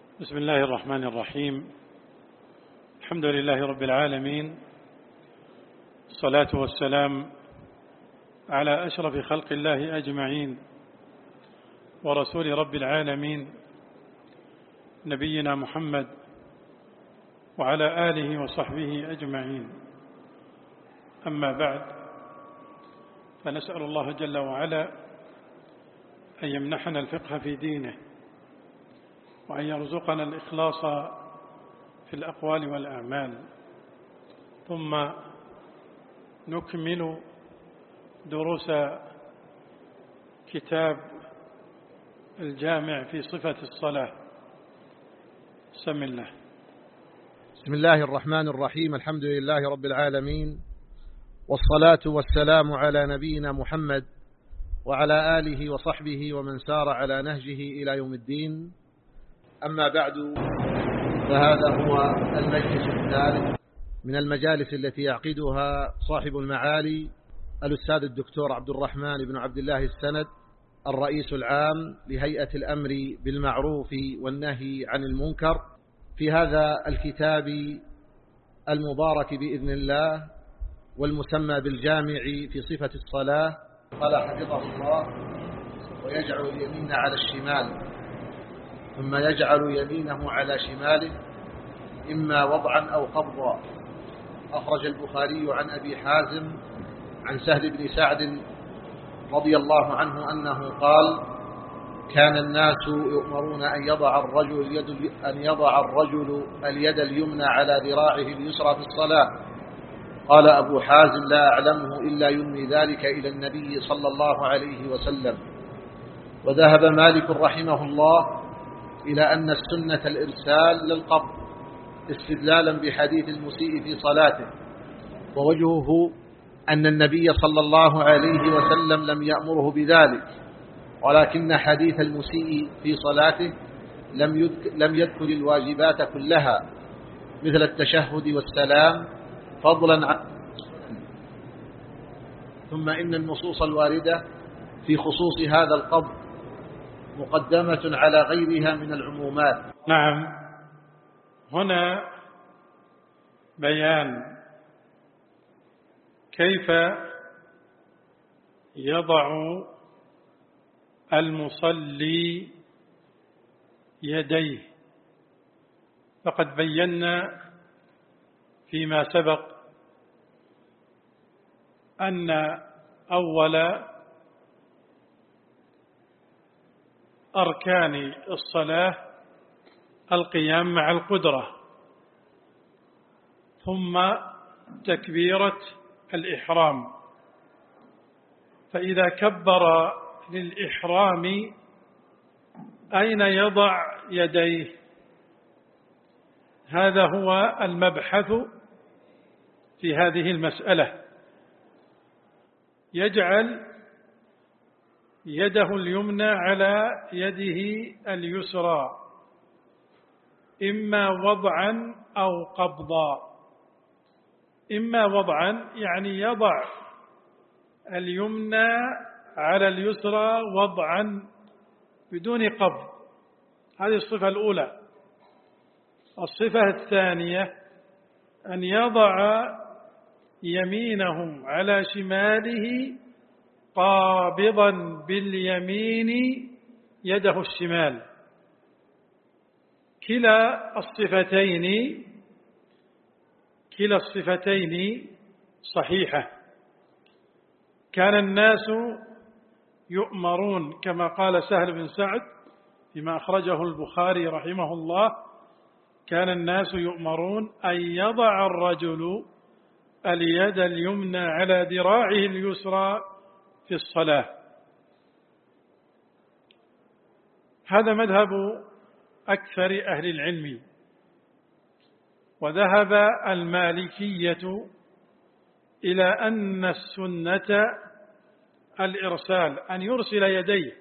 بسم الله الرحمن الرحيم. الحمد لله رب العالمين. الصلاة والسلام على أشرف خلق الله أجمعين ورسول رب العالمين نبينا محمد وعلى آله وصحبه أجمعين. أما بعد فنسأل الله جل وعلا أن يمنحنا الفقه في دينه وأن يرزقنا الإخلاص في الأقوال والأعمال. ثم نكمل دروس كتاب الجامع في صفة الصلاة. سم الله. بسم الله الرحمن الرحيم. الحمد لله رب العالمين والصلاة والسلام على نبينا محمد وعلى آله وصحبه ومن سار على نهجه إلى يوم الدين. أما بعد فهذا هو المجلس الثالث من المجالس التي يعقدها صاحب المعالي الأستاذ الدكتور عبد الرحمن بن عبد الله السند الرئيس العام لهيئة الأمر بالمعروف والنهي عن المنكر. في هذا الكتاب المبارك بإذن الله والمسمى بالجامع في صفة الصلاة قال حفظه الله ويجعل اليمين على الشمال. ثم يجعل يمينه على شماله إما وضعا أو قبضا. أخرج البخاري عن أبي حازم عن سهل بن سعد رضي الله عنه أنه قال كان الناس يؤمرون أن يضع الرجل اليد أن يضع الرجل اليد اليمنى على ذراعه اليسرى في الصلاة. قال أبو حازم لا أعلمه إلا ينمي ذلك إلى النبي صلى الله عليه وسلم. وذهب مالك رحمه الله إلى أن السنة الإرسال للقبض استدلالا بحديث المسيء في صلاته ووجهه أن النبي صلى الله عليه وسلم لم يأمره بذلك ولكن حديث المسيء في صلاته لم لم يذكر الواجبات كلها مثل التشهد والسلام فضلا عن ثم إن النصوص الواردة في خصوص هذا القبض مقدمة على غيرها من العمومات. نعم. هنا بيان كيف يضع المصلي يديه. فقد بينا فيما سبق أن أول أركان الصلاة القيام مع القدرة ثم تكبيرة الإحرام. فإذا كبر للإحرام أين يضع يديه؟ هذا هو المبحث في هذه المسألة. يجعل يده اليمنى على يده اليسرى إما وضعا أو قبضا. إما وضعا يعني يضع اليمنى على اليسرى وضعا بدون قبض. هذه الصفة الأولى. الصفة الثانية أن يضع يمينه على شماله قابضا باليمين يده الشمال. كلا الصفتين كلا الصفتين صحيحة. كان الناس يؤمرون كما قال سهل بن سعد فيما أخرجه البخاري رحمه الله كان الناس يؤمرون أن يضع الرجل اليد اليمنى على ذراعه اليسرى في الصلاة. هذا مذهب أكثر أهل العلم. وذهب المالكية إلى أن السنة الإرسال أن يرسل يديه.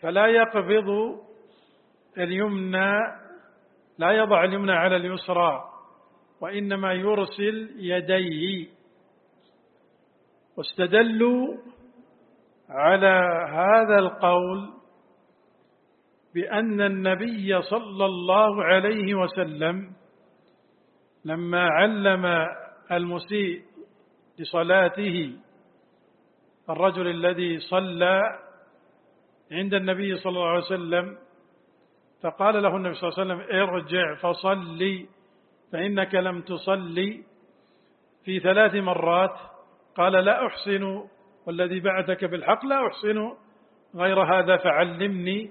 فلا يقبض اليمنى لا يضع اليمنى على اليسرى وإنما يرسل يديه. واستدلوا على هذا القول بأن النبي صلى الله عليه وسلم لما علم المسيء لصلاته الرجل الذي صلى عند النبي صلى الله عليه وسلم فقال له النبي صلى الله عليه وسلم ارجع فصلي فإنك لم تصلي في ثلاث مرات قال لا أحسن والذي بعثك بالحق لا أحسن. غير هذا فعلمني.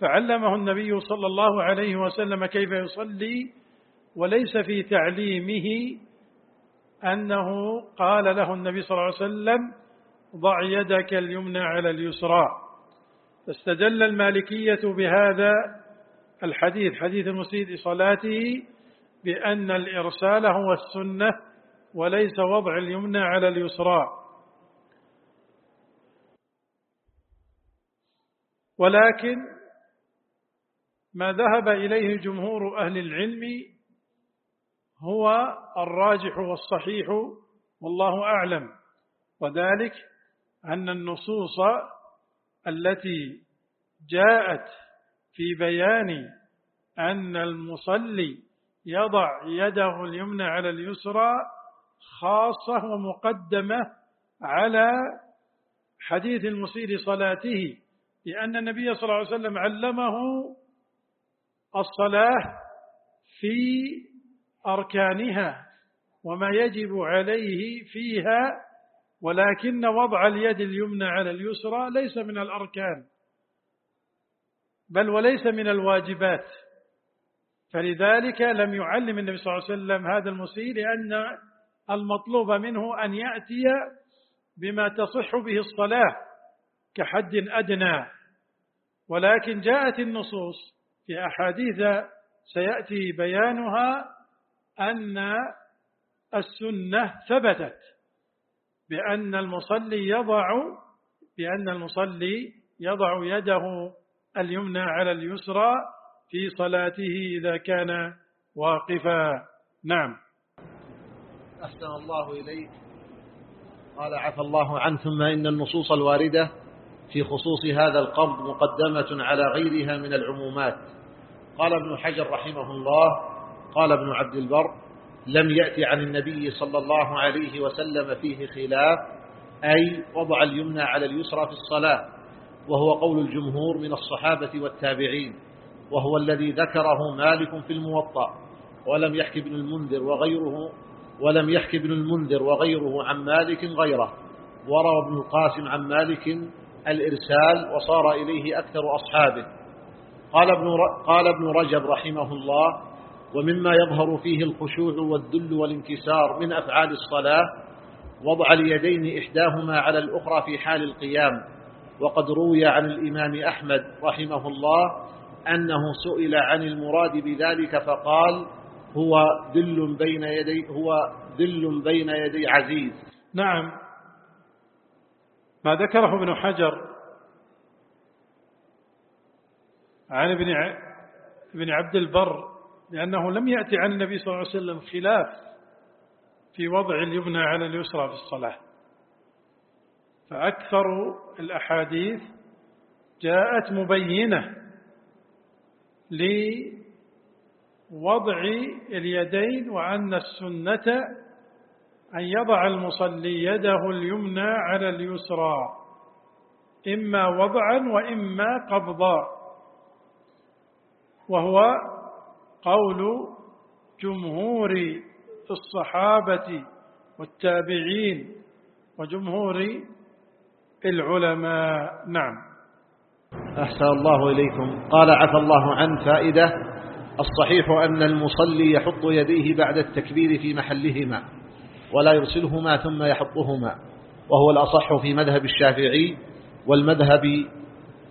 فعلمه النبي صلى الله عليه وسلم كيف يصلي وليس في تعليمه أنه قال له النبي صلى الله عليه وسلم ضع يدك اليمنى على اليسرى. فاستدل المالكية بهذا الحديث حديث المسيء صلاته بأن الإرسال هو السنة وليس وضع اليمنى على اليسرى. ولكن ما ذهب إليه جمهور أهل العلم هو الراجح والصحيح والله أعلم. وذلك أن النصوص التي جاءت في بيان أن المصلي يضع يده اليمنى على اليسرى خاصة ومقدمة على حديث المسير صلاته لأن النبي صلى الله عليه وسلم علمه الصلاة في أركانها وما يجب عليه فيها ولكن وضع اليد اليمنى على اليسرى ليس من الأركان بل وليس من الواجبات. فلذلك لم يعلم النبي صلى الله عليه وسلم هذا المسيء لأن المطلوب منه أن يأتي بما تصح به الصلاة كحد أدنى. ولكن جاءت النصوص في أحاديث سيأتي بيانها أن السنة ثبتت بأن المصلي يضع بأن المصلي يضع يده اليمنى على اليسرى في صلاته إذا كان واقفا. نعم. أحسن الله إليك. قال عفى الله عنه ثم إن النصوص الواردة في خصوص هذا القبض مقدمة على غيرها من العمومات. قال ابن حجر رحمه الله قال ابن عبد البر لم يأتي عن النبي صلى الله عليه وسلم فيه خلاف أي وضع اليمنى على اليسرى في الصلاة وهو قول الجمهور من الصحابة والتابعين وهو الذي ذكره مالك في الموطأ ولم يحكي ابن المنذر وغيره ولم يحكي ابن المنذر وغيره عن مالك غيره. وروى ابن القاسم عن مالك الإرسال وصار إليه أكثر أصحابه. قال ابن, قال ابن رجب رحمه الله ومما يظهر فيه الخشوع والذل والانكسار من أفعال الصلاة وضع اليدين إحداهما على الأخرى في حال القيام وقد روي عن الإمام أحمد رحمه الله أنه سئل عن المراد بذلك فقال هو ذل بين يدي هو ذل بين يدي عزيز. نعم. ما ذكره ابن حجر عن ابن ابن عبد البر لأنه لم يأتي عن النبي صلى الله عليه وسلم خلاف في وضع اليمنى على اليسرى في الصلاة. فأكثر الأحاديث جاءت مبينة لوضع اليدين وأن السنة أن يضع المصلي يده اليمنى على اليسرى إما وضعا وإما قبضا. وهو قول جمهور الصحابة والتابعين وجمهور العلماء. نعم. أحسن الله إليكم. قال عفى الله عن فائدة الصحيح أن المصلي يحط يديه بعد التكبير في محلهما ولا يرسلهما ثم يحطهما وهو الأصح في مذهب الشافعي والمذهب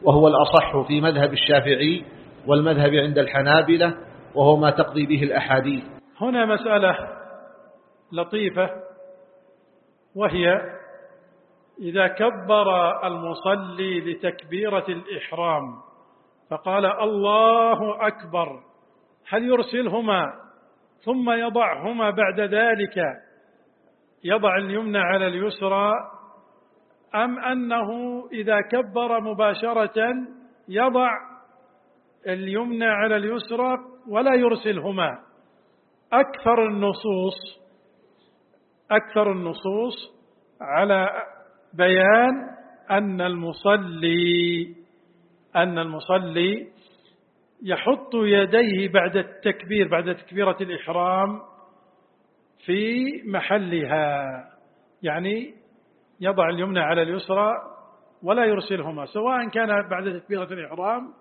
وهو الأصح في مذهب الشافعي والمذهب عند الحنابلة وهو ما تقضي به الأحاديث. هنا مسألة لطيفة وهي إذا كبر المصلي لتكبيرة الإحرام فقال الله أكبر هل يرسلهما ثم يضعهما بعد ذلك يضع اليمنى على اليسرى أم أنه إذا كبر مباشرة يضع اليمنى على اليسرى ولا يرسلهما؟ أكثر النصوص أكثر النصوص على بيان أن المصلي أن المصلي يحط يديه بعد التكبير بعد تكبيرة الإحرام في محلها يعني يضع اليمنى على اليسرى ولا يرسلهما سواء كان بعد تكبيرة الإحرام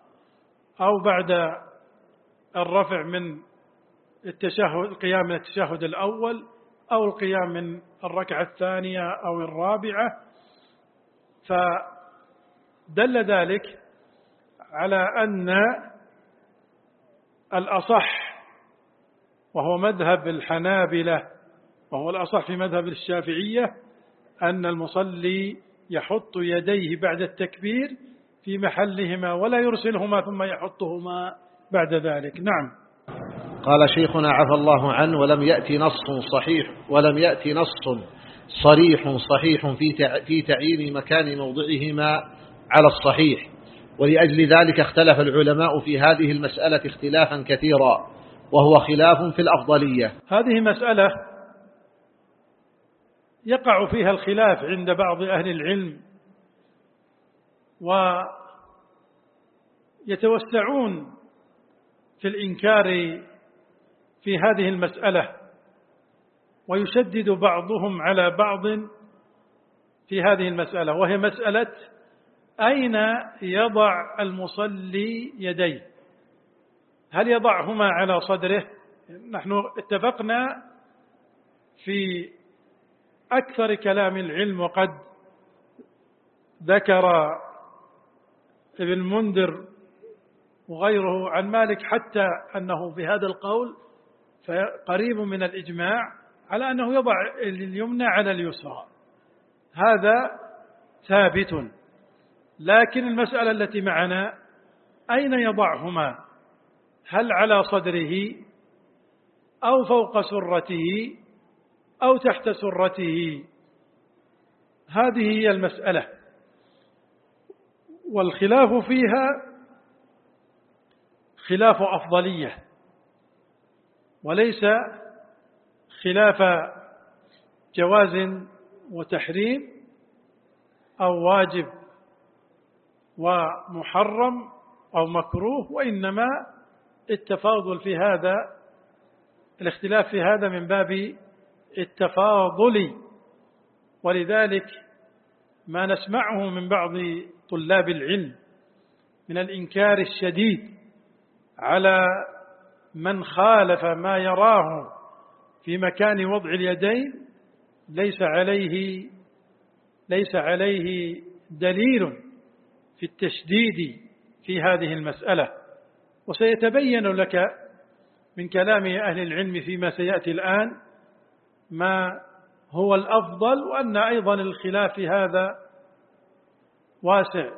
أو بعد الرفع من التشهد القيام من التشهد الأول أو القيام من الركعة الثانية أو الرابعة. فدل ذلك على أن الأصح وهو مذهب الحنابلة وهو الأصح في مذهب الشافعية أن المصلي يحط يديه بعد التكبير في محلهما ولا يرسلهما ثم يحطهما بعد ذلك. نعم. قال شيخنا عفى الله عنه ولم يأتي نص صحيح ولم يأتي نص صريح صحيح في في تعيين مكان موضعهما على الصحيح. ولأجل ذلك اختلف العلماء في هذه المسألة اختلافا كثيرا وهو خلاف في الأفضلية. هذه مسألة يقع فيها الخلاف عند بعض أهل العلم ويتوسعون في الإنكار في هذه المسألة ويشدد بعضهم على بعض في هذه المسألة وهي مسألة أين يضع المصلي يديه؟ هل يضعهما على صدره؟ نحن اتفقنا في أكثر كلام العلم وقد ذكر ابن منذر وغيره عن مالك حتى أنه في هذا القول قريب من الإجماع على أنه يضع اليمنى على اليسرى. هذا ثابت. لكن المسألة التي معنا أين يضعهما؟ هل على صدره أو فوق سرته أو تحت سرته؟ هذه هي المسألة. والخلاف فيها خلاف أفضلية وليس خلاف جواز وتحريم أو واجب ومحرم أو مكروه وإنما التفاضل في هذا الاختلاف في هذا من باب التفاضل. ولذلك ما نسمعه من بعض طلاب العلم من الإنكار الشديد على من خالف ما يراه في مكان وضع اليدين ليس عليه ليس عليه دليل. في التشديد في هذه المسألة. وسيتبين لك من كلام أهل العلم فيما سيأتي الآن ما هو الأفضل وأن أيضا الخلاف هذا واسع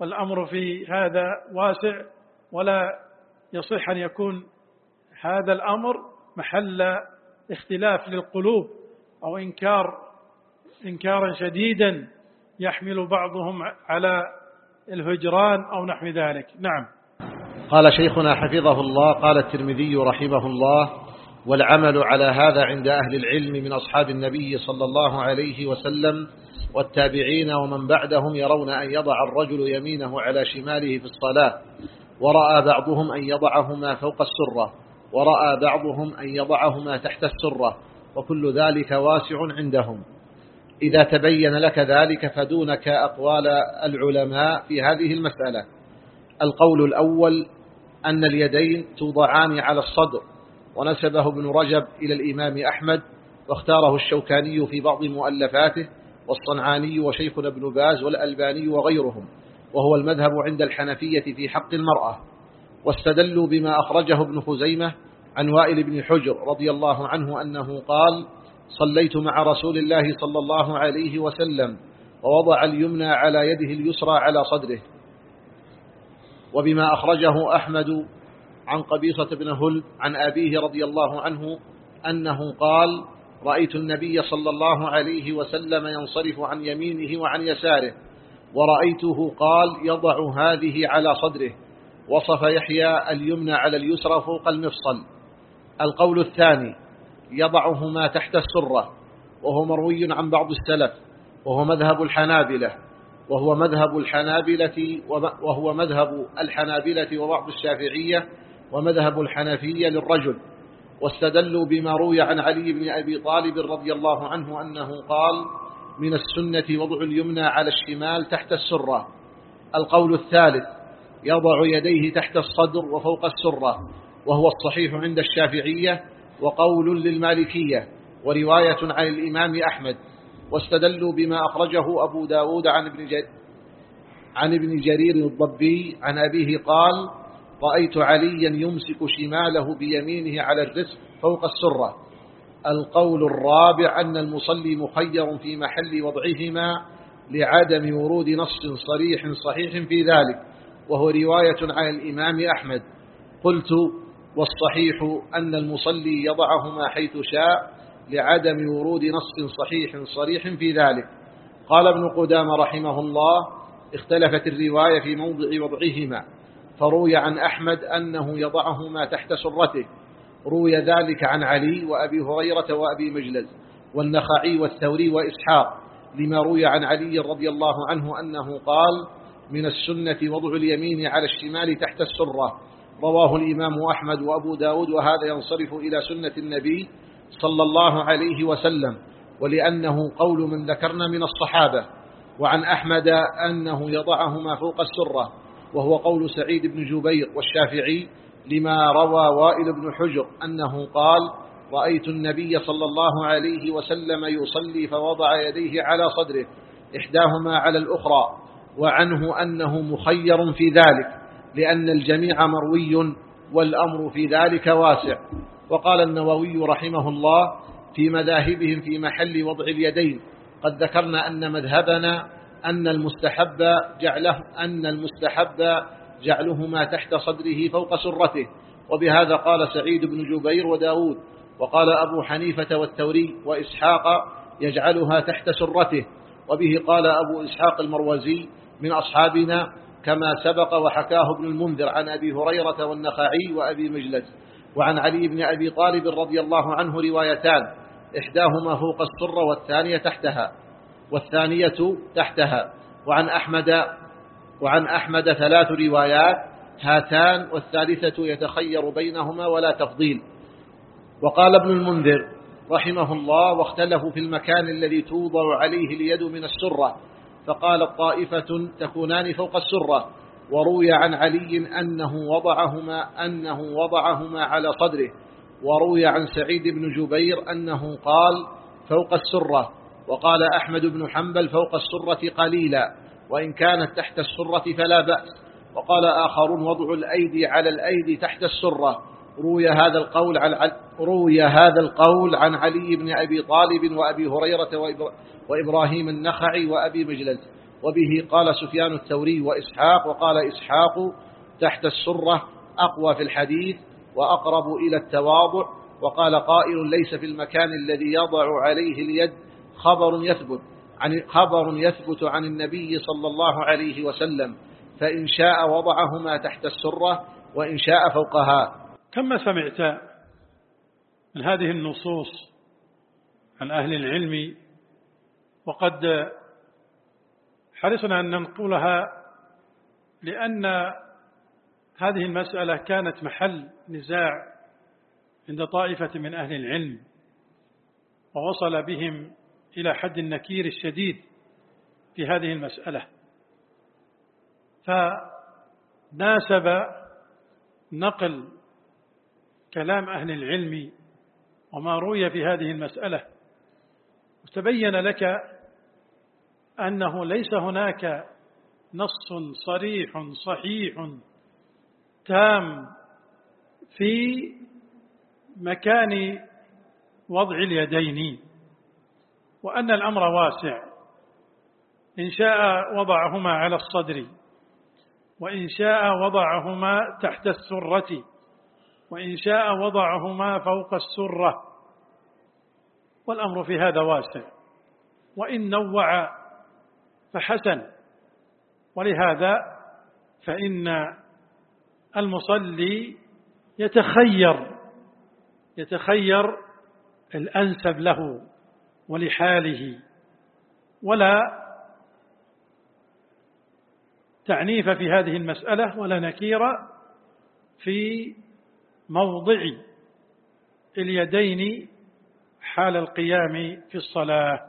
والأمر في هذا واسع ولا يصح أن يكون هذا الأمر محل اختلاف للقلوب أو إنكار إنكارا شديدا يحمل بعضهم على الهجران أو نحو ذلك. نعم. قال شيخنا حفظه الله قال الترمذي رحمه الله والعمل على هذا عند أهل العلم من أصحاب النبي صلى الله عليه وسلم والتابعين ومن بعدهم يرون أن يضع الرجل يمينه على شماله في الصلاة ورأى بعضهم أن يضعهما فوق السرة ورأى بعضهم أن يضعهما تحت السرة وكل ذلك واسع عندهم. إذا تبين لك ذلك فدونك أقوال العلماء في هذه المسألة. القول الأول أن اليدين توضعان على الصدر ونسبه ابن رجب إلى الإمام أحمد واختاره الشوكاني في بعض مؤلفاته والصنعاني وشيخنا ابن باز والألباني وغيرهم وهو المذهب عند الحنفية في حق المرأة. واستدلوا بما أخرجه ابن خزيمة عن وائل بن حجر رضي الله عنه أنه قال صليت مع رسول الله صلى الله عليه وسلم ووضع اليمنى على يده اليسرى على صدره. وبما أخرجه أحمد عن قبيصة بن هل عن أبيه رضي الله عنه أنه قال رأيت النبي صلى الله عليه وسلم ينصرف عن يمينه وعن يساره ورأيته قال يضع هذه على صدره وصف يحيى اليمنى على اليسرى فوق المفصل. القول الثاني يضعهما تحت السرة وهو مروي عن بعض السلف وهو مذهب الحنابلة وهو مذهب الحنابلة وهو مذهب الحنابلة وبعض الشافعية ومذهب الحنفية للرجل. واستدلوا بما روي عن علي بن أبي طالب رضي الله عنه أنه قال من السنة وضع اليمنى على الشمال تحت السرة. القول الثالث يضع يديه تحت الصدر وفوق السرة وهو الصحيح عند الشافعية وقول للمالكية ورواية عن الإمام أحمد واستدلوا بما أخرجه أبو داود عن ابن, عن ابن جرير الضبي عن أبيه قال رأيت عليا يمسك شماله بيمينه على الرزق فوق السرة. القول الرابع أن المصلي مخير في محل وضعهما لعدم ورود نص صريح صحيح في ذلك وهو رواية عن الإمام أحمد. قلت والصحيح أن المصلي يضعهما حيث شاء لعدم ورود نص صحيح صريح في ذلك. قال ابن قدام رحمه الله اختلفت الرواية في موضع وضعهما فروي عن أحمد أنه يضعهما تحت سرته روي ذلك عن علي وأبي هريرة وأبي مجلد والنخعي والثوري وإسحاق لما روي عن علي رضي الله عنه أنه قال من السنة وضع اليمين على الشمال تحت السرة رواه الإمام أحمد وأبو داود وهذا ينصرف إلى سنة النبي صلى الله عليه وسلم ولأنه قول من ذكرنا من الصحابة وعن أحمد أنه يضعهما فوق السرة وهو قول سعيد بن جبير والشافعي لما روى وائل بن حجر أنه قال رأيت النبي صلى الله عليه وسلم يصلي فوضع يديه على صدره إحداهما على الأخرى وعنه أنه مخير في ذلك لأن الجميع مروي والأمر في ذلك واسع. وقال النووي رحمه الله في مذاهبهم في محل وضع اليدين قد ذكرنا أن مذهبنا أن المستحب جعله أن المستحب جعلهما تحت صدره فوق سرته. وبهذا قال سعيد بن جبير وداود. وقال أبو حنيفة والثوري وإسحاق يجعلها تحت سرته. وبه قال أبو إسحاق المروزي من أصحابنا كما سبق وحكاه ابن المنذر عن أبي هريرة والنخعي وأبي مجلد وعن علي بن أبي طالب رضي الله عنه روايتان إحداهما فوق السرة والثانية تحتها والثانية تحتها وعن أحمد وعن أحمد ثلاث روايات هاتان والثالثة يتخير بينهما ولا تفضيل. وقال ابن المنذر رحمه الله واختلفوا في المكان الذي توضع عليه اليد من السرة فقال طائفة تكونان فوق السرة وروي عن علي أنه وضعهما, أنه وضعهما على صدره وروي عن سعيد بن جبير أنه قال فوق السرة وقال أحمد بن حنبل فوق السرة قليلا وإن كانت تحت السرة فلا بأس وقال آخرون وضع الأيدي على الأيدي تحت السرة روي هذا القول عن روي هذا القول عن علي بن أبي طالب وأبي هريرة وإبراهيم النخعي وأبي مجلد وبه قال سفيان الثوري وإسحاق وقال إسحاق تحت السرة أقوى في الحديث وأقرب إلى التواضع. وقال قائل ليس في المكان الذي يضع عليه اليد خبر يثبت عن خبر يثبت عن النبي صلى الله عليه وسلم. فإن شاء وضعهما تحت السرة وإن شاء فوقها. كما سمعت من هذه النصوص عن أهل العلم وقد حرصنا أن ننقلها لأن هذه المسألة كانت محل نزاع عند طائفة من أهل العلم ووصل بهم إلى حد النكير الشديد في هذه المسألة. فناسب نقل كلام أهل العلم وما روي في هذه المسألة وتبين لك أنه ليس هناك نص صريح صحيح تام في مكان وضع اليدين وأن الأمر واسع إن شاء وضعهما على الصدر وإن شاء وضعهما تحت السرة. وإن شاء وضعهما فوق السرة. والأمر في هذا واسع. وإن نوع فحسن. ولهذا فإن المصلي يتخير يتخير الأنسب له ولحاله. ولا تعنيف في هذه المسألة ولا نكير في موضع اليدين حال القيام في الصلاة.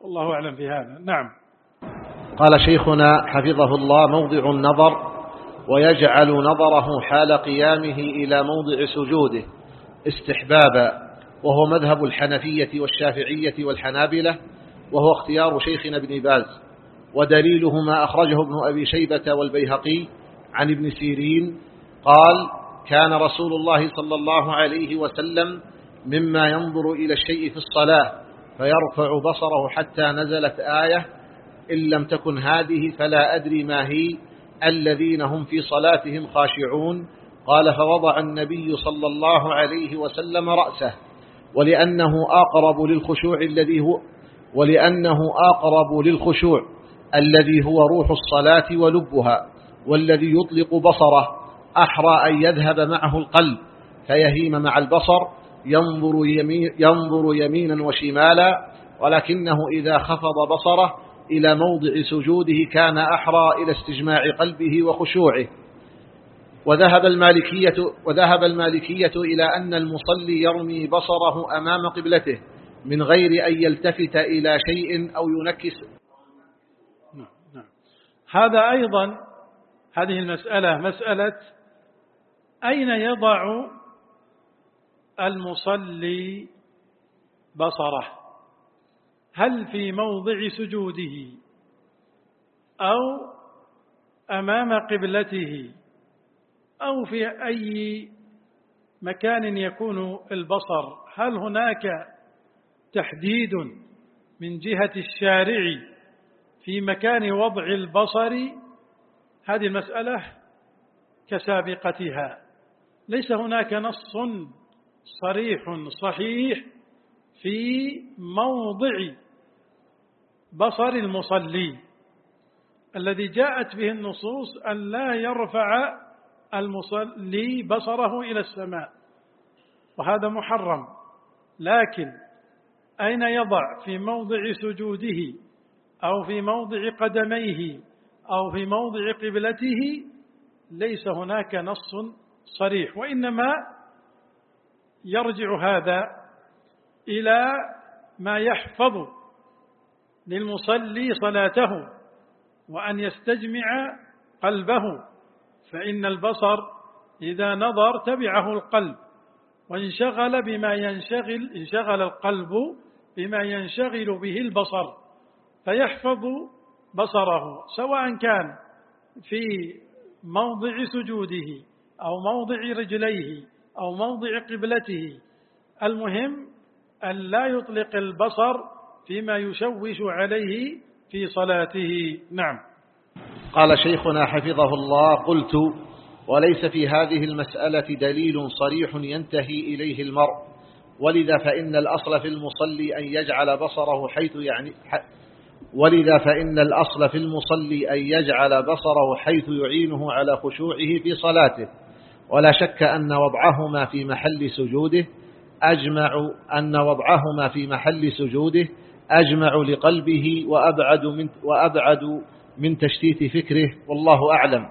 والله أعلم في هذا نعم. قال شيخنا حفظه الله موضع النظر ويجعل نظره حال قيامه إلى موضع سجوده استحبابا وهو مذهب الحنفية والشافعية والحنابلة وهو اختيار شيخنا ابن باز. ودليله ما أخرجه ابن أبي شيبة والبيهقي عن ابن سيرين قال كان رسول الله صلى الله عليه وسلم مما ينظر إلى الشيء في الصلاة فيرفع بصره حتى نزلت آية إن لم تكن هذه فلا أدري ما هي الذين هم في صلاتهم خاشعون. قال فوضع النبي صلى الله عليه وسلم رأسه ولأنه أقرب للخشوع الذي هو ولأنه أقرب للخشوع الذي هو روح الصلاة ولبها والذي يطلق بصره. أحرى أن يذهب معه القلب فيهيم مع البصر ينظر, يمين ينظر يمينا وشمالا ولكنه إذا خفض بصره إلى موضع سجوده كان أحرى إلى استجماع قلبه وخشوعه. وذهب المالكية, وذهب المالكية إلى أن المصلي يرمي بصره أمام قبلته من غير أن يلتفت إلى شيء أو ينكس. نعم نعم. هذا أيضا هذه المسألة مسألة أين يضع المصلي بصره؟ هل في موضع سجوده أو أمام قبلته أو في أي مكان يكون البصر؟ هل هناك تحديد من جهة الشارع في مكان وضع البصر؟ هذه المسألة كسابقتها. ليس هناك نص صريح صحيح في موضع بصر المصلي الذي جاءت به النصوص أن لا يرفع المصلي بصره إلى السماء وهذا محرم. لكن أين يضع في موضع سجوده أو في موضع قدميه أو في موضع قبلته؟ ليس هناك نص صريح وإنما يرجع هذا إلى ما يحفظ للمصلي صلاته وأن يستجمع قلبه فإن البصر إذا نظر تبعه القلب وانشغل بما ينشغل انشغل القلب بما ينشغل به البصر فيحفظ بصره سواء كان في موضع سجوده أو موضع رجليه أو موضع قبلته. المهم أن لا يطلق البصر فيما يشوش عليه في صلاته. نعم. قال شيخنا حفظه الله قلت وليس في هذه المسألة دليل صريح ينتهي إليه المرء. ولذا فإن الأصل في المصلي أن يجعل بصره حيث يعني ولذا فإن الأصل في المصلي أن يجعل بصره حيث يعينه على خشوعه في صلاته. ولا شك أن وضعهما في محل سجوده أجمع أن وضعهما في محل سجوده أجمع لقلبه وأبعد من, وأبعد من تشتيت فكره والله أعلم.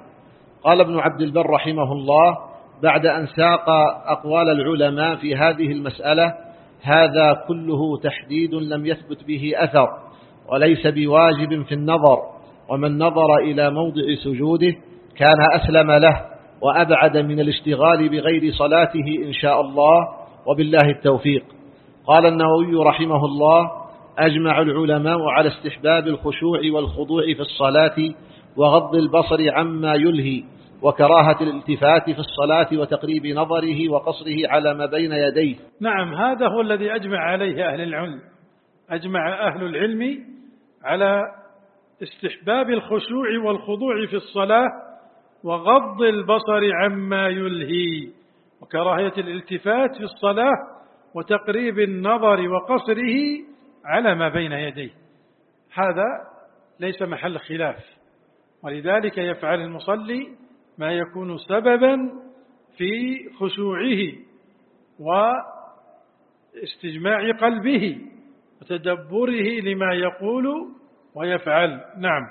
قال ابن عبد البر رحمه الله بعد أن ساق أقوال العلماء في هذه المسألة هذا كله تحديد لم يثبت به أثر وليس بواجب في النظر ومن نظر إلى موضع سجوده كان أسلم له. وأبعد من الاشتغال بغير صلاته إن شاء الله وبالله التوفيق. قال النووي رحمه الله أجمع العلماء على استحباب الخشوع والخضوع في الصلاة وغض البصر عما يلهي وكراهة الالتفات في الصلاة وتقريب نظره وقصره على ما بين يديه. نعم هذا هو الذي أجمع عليه أهل العلم. أجمع أهل العلم على استحباب الخشوع والخضوع في الصلاة وغض البصر عما يلهي وكراهية الالتفات في الصلاة وتقريب النظر وقصره على ما بين يديه. هذا ليس محل خلاف ولذلك يفعل المصلي ما يكون سببا في خشوعه واستجماع قلبه وتدبره لما يقول ويفعل. نعم.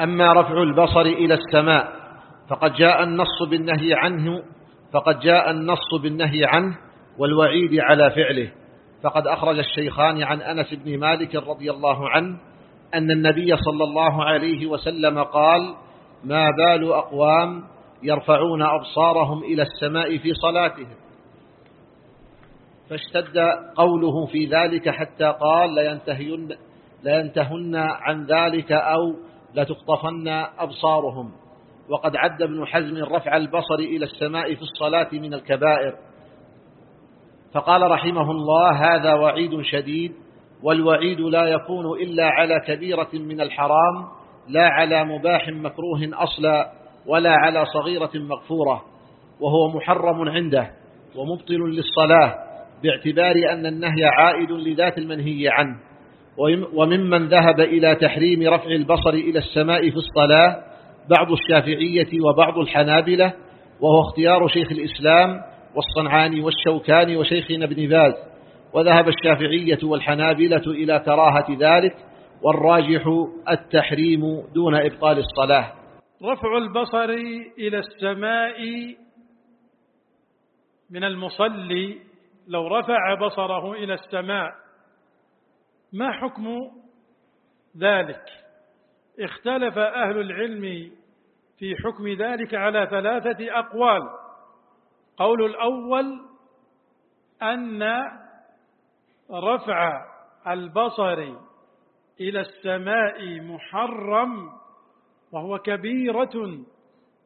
أما رفع البصر إلى السماء فقد جاء النص بالنهي عنه فقد جاء النص بالنهي عنه والوعيد على فعله. فقد أخرج الشيخان عن أنس بن مالك رضي الله عنه أن النبي صلى الله عليه وسلم قال ما بال أقوام يرفعون أبصارهم إلى السماء في صلاتهم. فاشتد قوله في ذلك حتى قال لينتهين, لينتهن عن ذلك أو لتخطفن أبصارهم. وقد عد ابن حزم رفع البصر إلى السماء في الصلاة من الكبائر. فقال رحمه الله هذا وعيد شديد والوعيد لا يكون إلا على كبيرة من الحرام لا على مباح مكروه أصلا ولا على صغيرة مغفورة وهو محرم عنده ومبطل للصلاة باعتبار أن النهي عائد لذات المنهي عنه. وممن ذهب إلى تحريم رفع البصر إلى السماء في الصلاة بعض الشافعية وبعض الحنابلة وهو اختيار شيخ الإسلام والصنعاني والشوكاني وشيخنا ابن باز. وذهب الشافعية والحنابلة إلى كراهة ذلك والراجح التحريم دون إبطال الصلاة. رفع البصر إلى السماء من المصلي لو رفع بصره إلى السماء. ما حكم ذلك؟ اختلف أهل العلم في حكم ذلك على ثلاثة أقوال. قول الأول أن رفع البصر إلى السماء محرم وهو كبيرة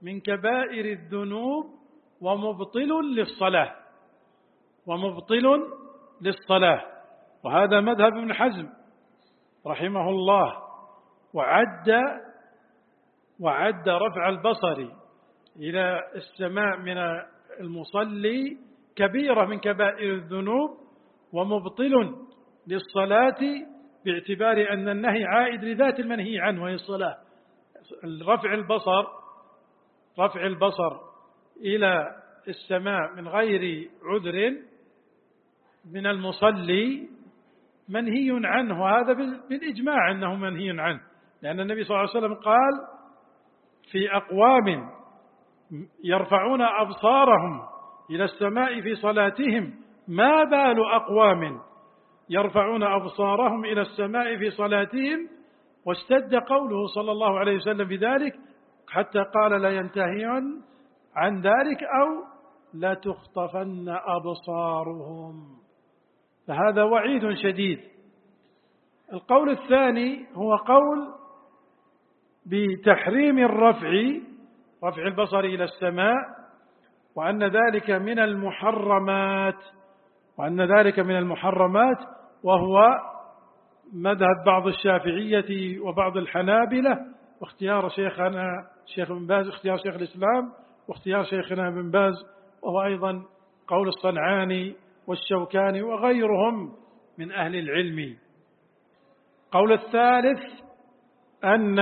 من كبائر الذنوب ومبطل للصلاة ومبطل للصلاة. وهذا مذهب ابن حزم رحمه الله. وعد وعد رفع البصر إلى السماء من المصلي كبيرة من كبائر الذنوب ومبطل للصلاة باعتبار أن النهي عائد لذات المنهي عنه وهي الصلاة. رفع البصر رفع البصر إلى السماء من غير عذر من المصلي منهي عنه. وهذا بالإجماع أنه منهي عنه. لأن النبي صلى الله عليه وسلم قال في أقوام يرفعون أبصارهم إلى السماء في صلاتهم ما بال أقوام يرفعون أبصارهم إلى السماء في صلاتهم؟ واشتد قوله صلى الله عليه وسلم بذلك حتى قال لا ينتهين عن ذلك أو لا تخطفن أبصارهم. فهذا وعيد شديد. القول الثاني هو قول بتحريم الرفع رفع البصر إلى السماء وأن ذلك من المحرمات وأن ذلك من المحرمات وهو مذهب بعض الشافعية وبعض الحنابلة واختيار شيخنا شيخ بن باز اختيار شيخ الإسلام واختيار شيخنا بن باز وهو أيضا قول الصنعاني والشوكاني وغيرهم من أهل العلم. قول الثالث أن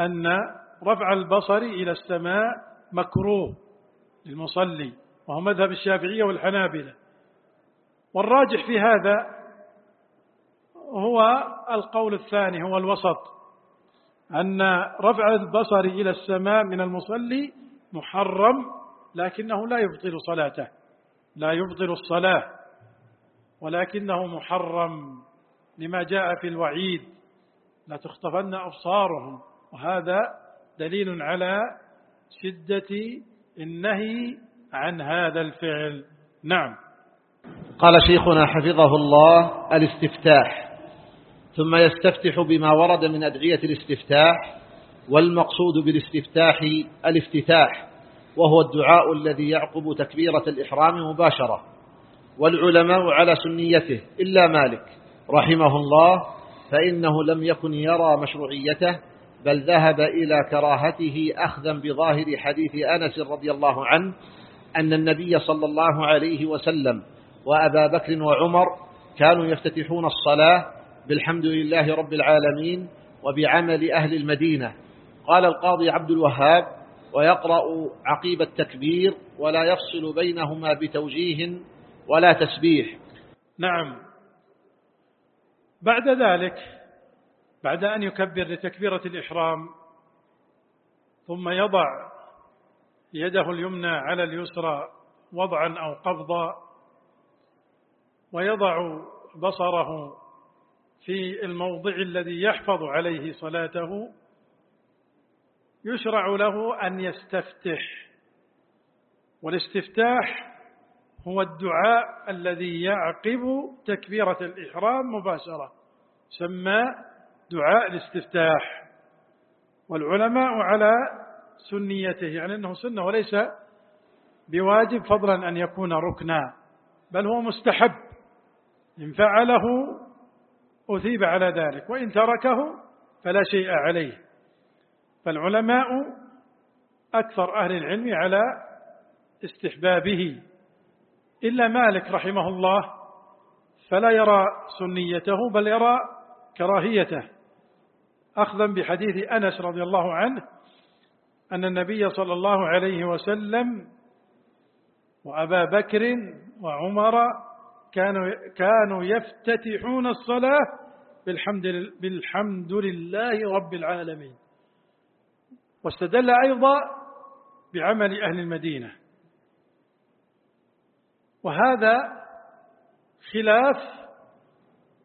أن رفع البصر إلى السماء مكروه للمصلي وهو مذهب الشافعية والحنابلة. والراجح في هذا هو القول الثاني هو الوسط. أن رفع البصر إلى السماء من المصلي محرم لكنه لا يبطل صلاته لا يبطل الصلاة ولكنه محرم. لما جاء في الوعيد لا تختفن أبصارهم. وهذا دليل على شدة النهي عن هذا الفعل. نعم. قال شيخنا حفظه الله الاستفتاح. ثم يستفتح بما ورد من أدعية الاستفتاح والمقصود بالاستفتاح الافتتاح وهو الدعاء الذي يعقب تكبيرة الإحرام مباشرة. والعلماء على سنيته إلا مالك رحمه الله فإنه لم يكن يرى مشروعيته بل ذهب إلى كراهته أخذا بظاهر حديث أنس رضي الله عنه أن النبي صلى الله عليه وسلم وأبا بكر وعمر كانوا يفتتحون الصلاة بالحمد لله رب العالمين وبعمل أهل المدينة. قال القاضي عبد الوهاب ويقرأ عقيب التكبير ولا يفصل بينهما بتوجيه ولا تسبيح. نعم. بعد ذلك بعد أن يكبر لتكبيرة الإحرام ثم يضع يده اليمنى على اليسرى وضعا أو قبضا ويضع بصره في الموضع الذي يحفظ عليه صلاته يشرع له أن يستفتح. والاستفتاح هو الدعاء الذي يعقب تكبيرة الإحرام مباشرة سمى دعاء الاستفتاح والعلماء على سنيته يعني أنه سنة وليس بواجب فضلا أن يكون ركنا بل هو مستحب. إن فعله أثيب على ذلك وإن تركه فلا شيء عليه. فالعلماء أكثر أهل العلم على استحبابه. إلا مالك رحمه الله فلا يرى سنيته بل يرى كراهيته. أخذا بحديث أنس رضي الله عنه أن النبي صلى الله عليه وسلم وأبا بكر وعمر كانوا كانوا يفتتحون الصلاة بالحمد بالحمد لله رب العالمين. واستدل أيضا بعمل أهل المدينة. وهذا خلاف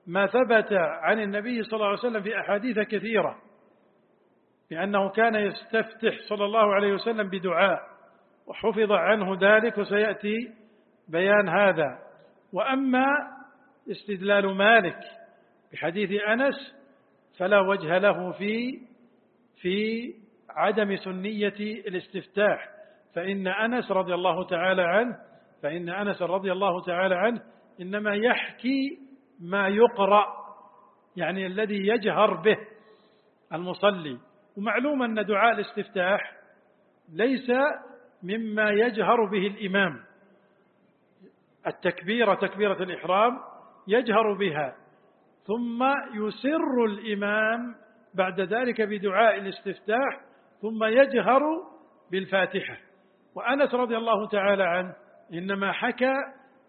ما ثبت عن النبي صلى الله عليه وسلم في أحاديث كثيرة بأنه كان يستفتح صلى الله عليه وسلم بدعاء وحفظ عنه ذلك وسيأتي بيان هذا. وأما استدلال مالك بحديث أنس فلا وجه له في في عدم سنية الاستفتاح. فإن أنس رضي الله تعالى عنه فإن أنس رضي الله تعالى عنه إنما يحكي ما يقرأ يعني الذي يجهر به المصلي. ومعلوم أن دعاء الاستفتاح ليس مما يجهر به الإمام. التكبيرة تكبيرة الإحرام يجهر بها. ثم يسر الإمام بعد ذلك بدعاء الاستفتاح ثم يجهر بالفاتحة. وأنس رضي الله تعالى عنه إنما حكى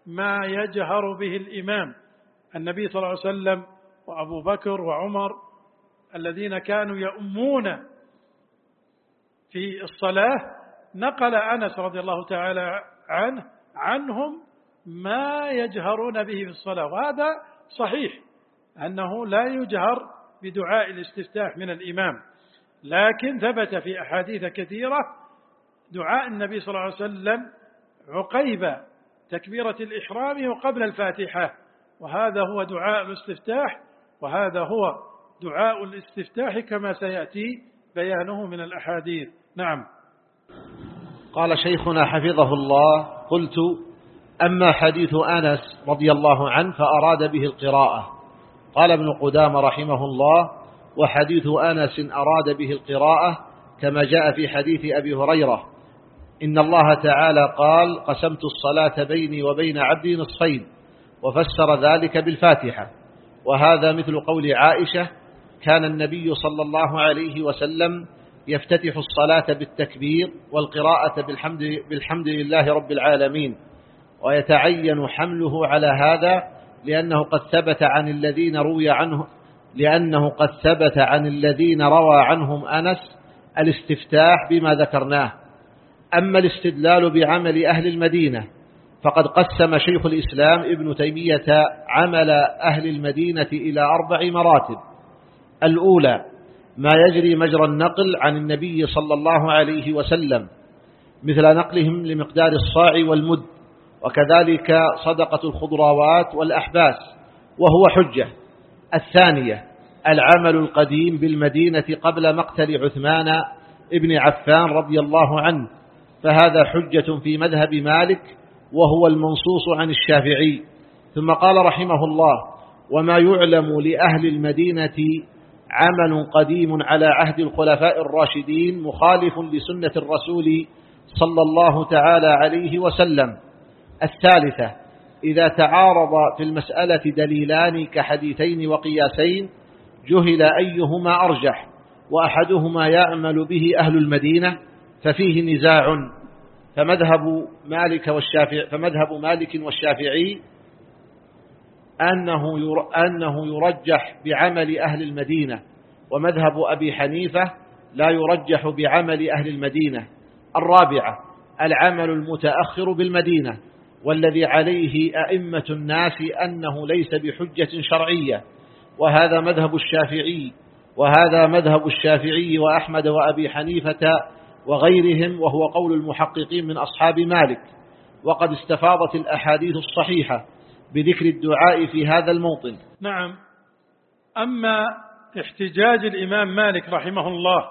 ما يجهر به الإمام. النبي صلى الله عليه وسلم وأبو بكر وعمر الذين كانوا يؤمون في الصلاة نقل أنس رضي الله تعالى عنه عنهم ما يجهرون به في الصلاة وهذا صحيح أنه لا يجهر بدعاء الاستفتاح من الإمام لكن ثبت في أحاديث كثيرة دعاء النبي صلى الله عليه وسلم عقيب تكبيرة الإحرام وقبل الفاتحة. وهذا هو دعاء الاستفتاح وهذا هو دعاء الاستفتاح كما سيأتي بيانه من الأحاديث. نعم. قال شيخنا حفظه الله قلت أما حديث أنس رضي الله عنه فأراد به القراءة. قال ابن قدام رحمه الله وحديث أنس أراد به القراءة كما جاء في حديث أبي هريرة إن الله تعالى قال قسمت الصلاة بيني وبين عبدي نصفين. وفسر ذلك بالفاتحة. وهذا مثل قول عائشة كان النبي صلى الله عليه وسلم يفتتح الصلاة بالتكبير والقراءة بالحمد, بالحمد لله رب العالمين. ويتعين حمله على هذا لأنه قد ثبت عن الذين روي عنه لأنه قد ثبت عن الذين روى عنهم أنس الاستفتاح بما ذكرناه. أما الاستدلال بعمل أهل المدينة فقد قسم شيخ الإسلام ابن تيمية عمل أهل المدينة إلى أربع مراتب. الأولى ما يجري مجرى النقل عن النبي صلى الله عليه وسلم مثل نقلهم لمقدار الصاع والمد وكذلك صدقة الخضروات والأحباس وهو حجة. الثانية العمل القديم بالمدينة قبل مقتل عثمان ابن عفان رضي الله عنه فهذا حجة في مذهب مالك وهو المنصوص عن الشافعي. ثم قال رحمه الله وما يعلم لأهل المدينة عمل قديم على عهد الخلفاء الراشدين مخالف لسنة الرسول صلى الله تعالى عليه وسلم. الثالثة إذا تعارض في المسألة دليلان كحديثين وقياسين جهل أيهما أرجح وأحدهما يعمل به أهل المدينة ففيه نزاع. فمذهب مالك والشافعي فمذهب مالك والشافعي أنه أنه يرجح بعمل أهل المدينة ومذهب أبي حنيفة لا يرجح بعمل أهل المدينة. الرابعة العمل المتأخر بالمدينة والذي عليه أئمة الناس أنه ليس بحجة شرعية. وهذا مذهب الشافعي وهذا مذهب الشافعي وأحمد وأبي حنيفة وغيرهم وهو قول المحققين من أصحاب مالك. وقد استفاضت الأحاديث الصحيحة بذكر الدعاء في هذا الموطن. نعم. أما احتجاج الإمام مالك رحمه الله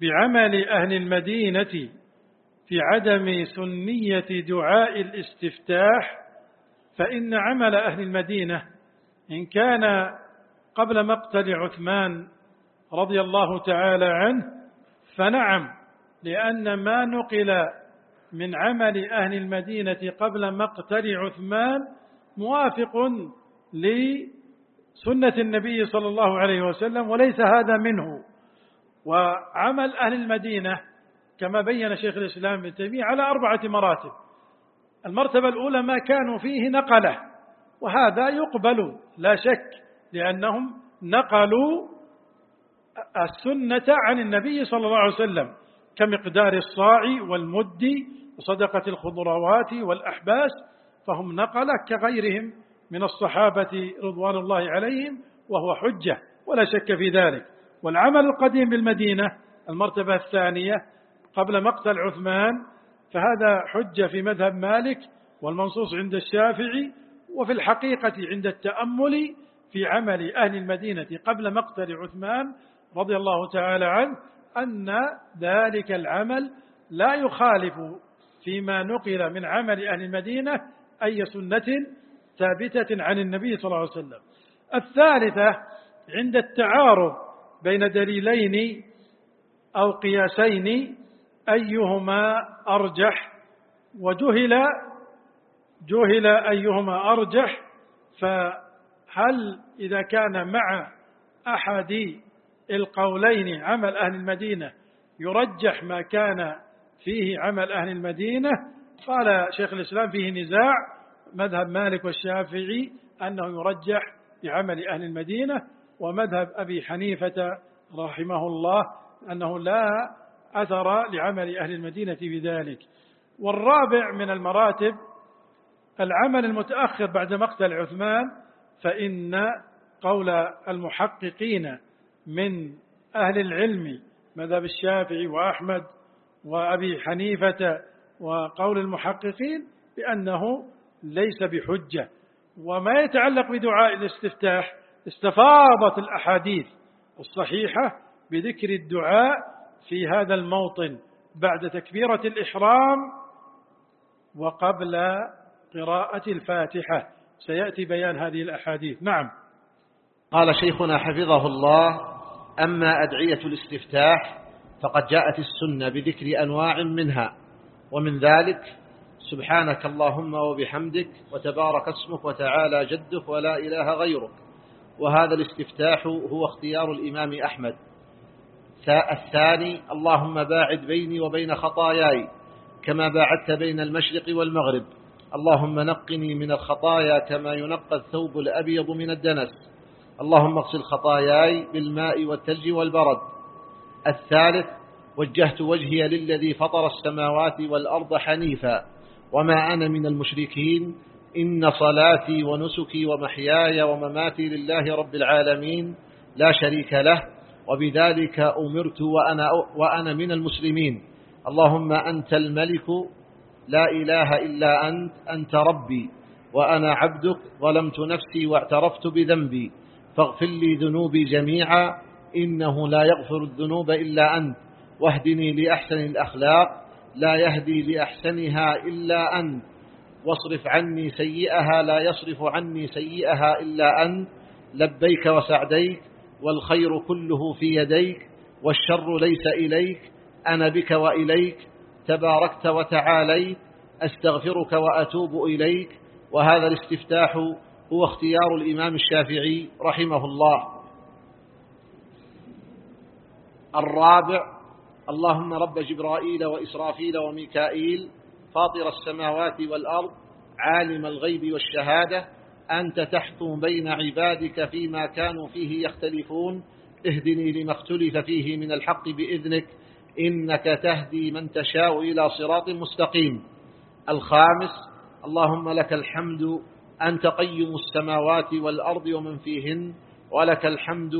بعمل أهل المدينة في عدم سنية دعاء الاستفتاح فإن عمل أهل المدينة إن كان قبل مقتل عثمان رضي الله تعالى عنه فنعم لأن ما نقل من عمل أهل المدينة قبل مقتل عثمان موافق لسنة النبي صلى الله عليه وسلم وليس هذا منه. وعمل أهل المدينة كما بين شيخ الإسلام ابن تيمية على أربعة مراتب. المرتبة الأولى ما كانوا فيه نقلة وهذا يقبل لا شك لأنهم نقلوا السنة عن النبي صلى الله عليه وسلم كمقدار الصاع والمد وصدقة الخضروات والأحباس فهم نقل كغيرهم من الصحابة رضوان الله عليهم وهو حجة ولا شك في ذلك. والعمل القديم بالمدينة المرتبة الثانية قبل مقتل عثمان فهذا حجة في مذهب مالك والمنصوص عند الشافعي وفي الحقيقة عند التأمل في عمل أهل المدينة قبل مقتل عثمان رضي الله تعالى عنه أن ذلك العمل لا يخالف فيما نقل من عمل أهل المدينة أي سنة ثابتة عن النبي صلى الله عليه وسلم. الثالثة عند التعارض بين دليلين أو قياسين أيهما أرجح وجهل جهل أيهما أرجح فهل إذا كان مع أحد القولين عمل أهل المدينة يرجح ما كان فيه عمل أهل المدينة. قال شيخ الإسلام فيه نزاع مذهب مالك والشافعي أنه يرجح بعمل أهل المدينة ومذهب أبي حنيفة رحمه الله أنه لا أثر لعمل أهل المدينة بذلك والرابع من المراتب العمل المتأخر بعد مقتل عثمان فإن قول المحققين من أهل العلم مذهب الشافعي وأحمد وأبي حنيفة وقول المحققين بأنه ليس بحجة. وما يتعلق بدعاء الاستفتاح استفاضت الأحاديث الصحيحة بذكر الدعاء في هذا الموطن بعد تكبيرة الإحرام وقبل قراءة الفاتحة. سيأتي بيان هذه الأحاديث. نعم. قال شيخنا حفظه الله أما أدعية الاستفتاح فقد جاءت السنة بذكر أنواع منها. ومن ذلك سبحانك اللهم وبحمدك وتبارك اسمك وتعالى جدك ولا إله غيرك. وهذا الاستفتاح هو اختيار الإمام أحمد. الثاني اللهم باعد بيني وبين خطاياي كما باعدت بين المشرق والمغرب. اللهم نقني من الخطايا كما ينقى الثوب الأبيض من الدنس. اللهم اغسل خطاياي بالماء والثلج والبرد. الثالث وجهت وجهي للذي فطر السماوات والأرض حنيفا. وما أنا من المشركين. إن صلاتي ونسكي ومحياي ومماتي لله رب العالمين. لا شريك له. وبذلك أمرت وأنا, وأنا من المسلمين. اللهم أنت الملك. لا إله إلا أنت. أنت ربي. وأنا عبدك. ظلمت نفسي واعترفت بذنبي. فاغفر لي ذنوبي جميعا إنه لا يغفر الذنوب إلا أنت. واهدني لأحسن الأخلاق لا يهدي لأحسنها إلا أنت. واصرف عني سيئها لا يصرف عني سيئها إلا أنت. لبيك وسعديك والخير كله في يديك والشر ليس إليك. أنا بك وإليك تباركت وتعاليت أستغفرك وأتوب إليك. وهذا الاستفتاح هو اختيار الإمام الشافعي رحمه الله. الرابع اللهم رب جبرائيل وإسرافيل وميكائيل فاطر السماوات والأرض عالم الغيب والشهادة أنت تحكم بين عبادك فيما كانوا فيه يختلفون اهدني لما اختلف فيه من الحق بإذنك إنك تهدي من تشاء إلى صراط مستقيم. الخامس اللهم لك الحمد أنت قيم السماوات والأرض ومن فيهن ولك الحمد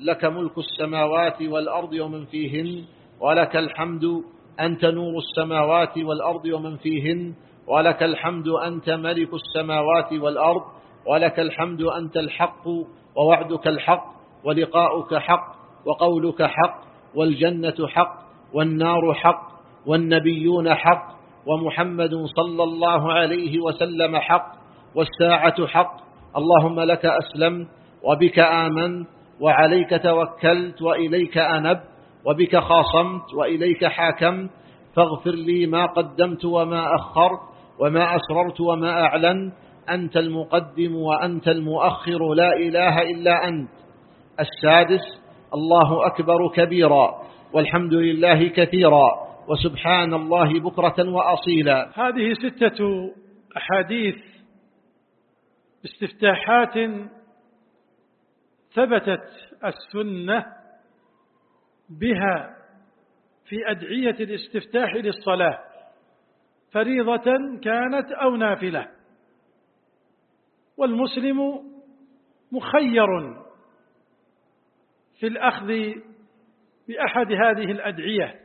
لك ملك السماوات والأرض ومن فيهن ولك الحمد أنت نور السماوات والأرض ومن فيهن ولك الحمد أنت ملك السماوات والأرض ولك الحمد أنت الحق ووعدك الحق ولقاؤك حق وقولك حق والجنة حق والنار حق والنبيون حق ومحمد صلى الله عليه وسلم حق والساعة حق. اللهم لك أسلمت وبك آمنت وعليك توكلت وإليك أنب وبك خاصمت وإليك حاكمت. فاغفر لي ما قدمت وما أخرت وما أسررت وما أعلنت. أنت المقدم وأنت المؤخر. لا إله إلا أنت. السادس الله أكبر كبيرا. والحمد لله كثيرا. وسبحان الله بكرة وأصيلا. هذه ستة أحاديث استفتاحات ثبتت السنة بها في أدعية الاستفتاح للصلاة فريضة كانت أو نافلة. والمسلم مخير في الأخذ بأحد هذه الأدعية.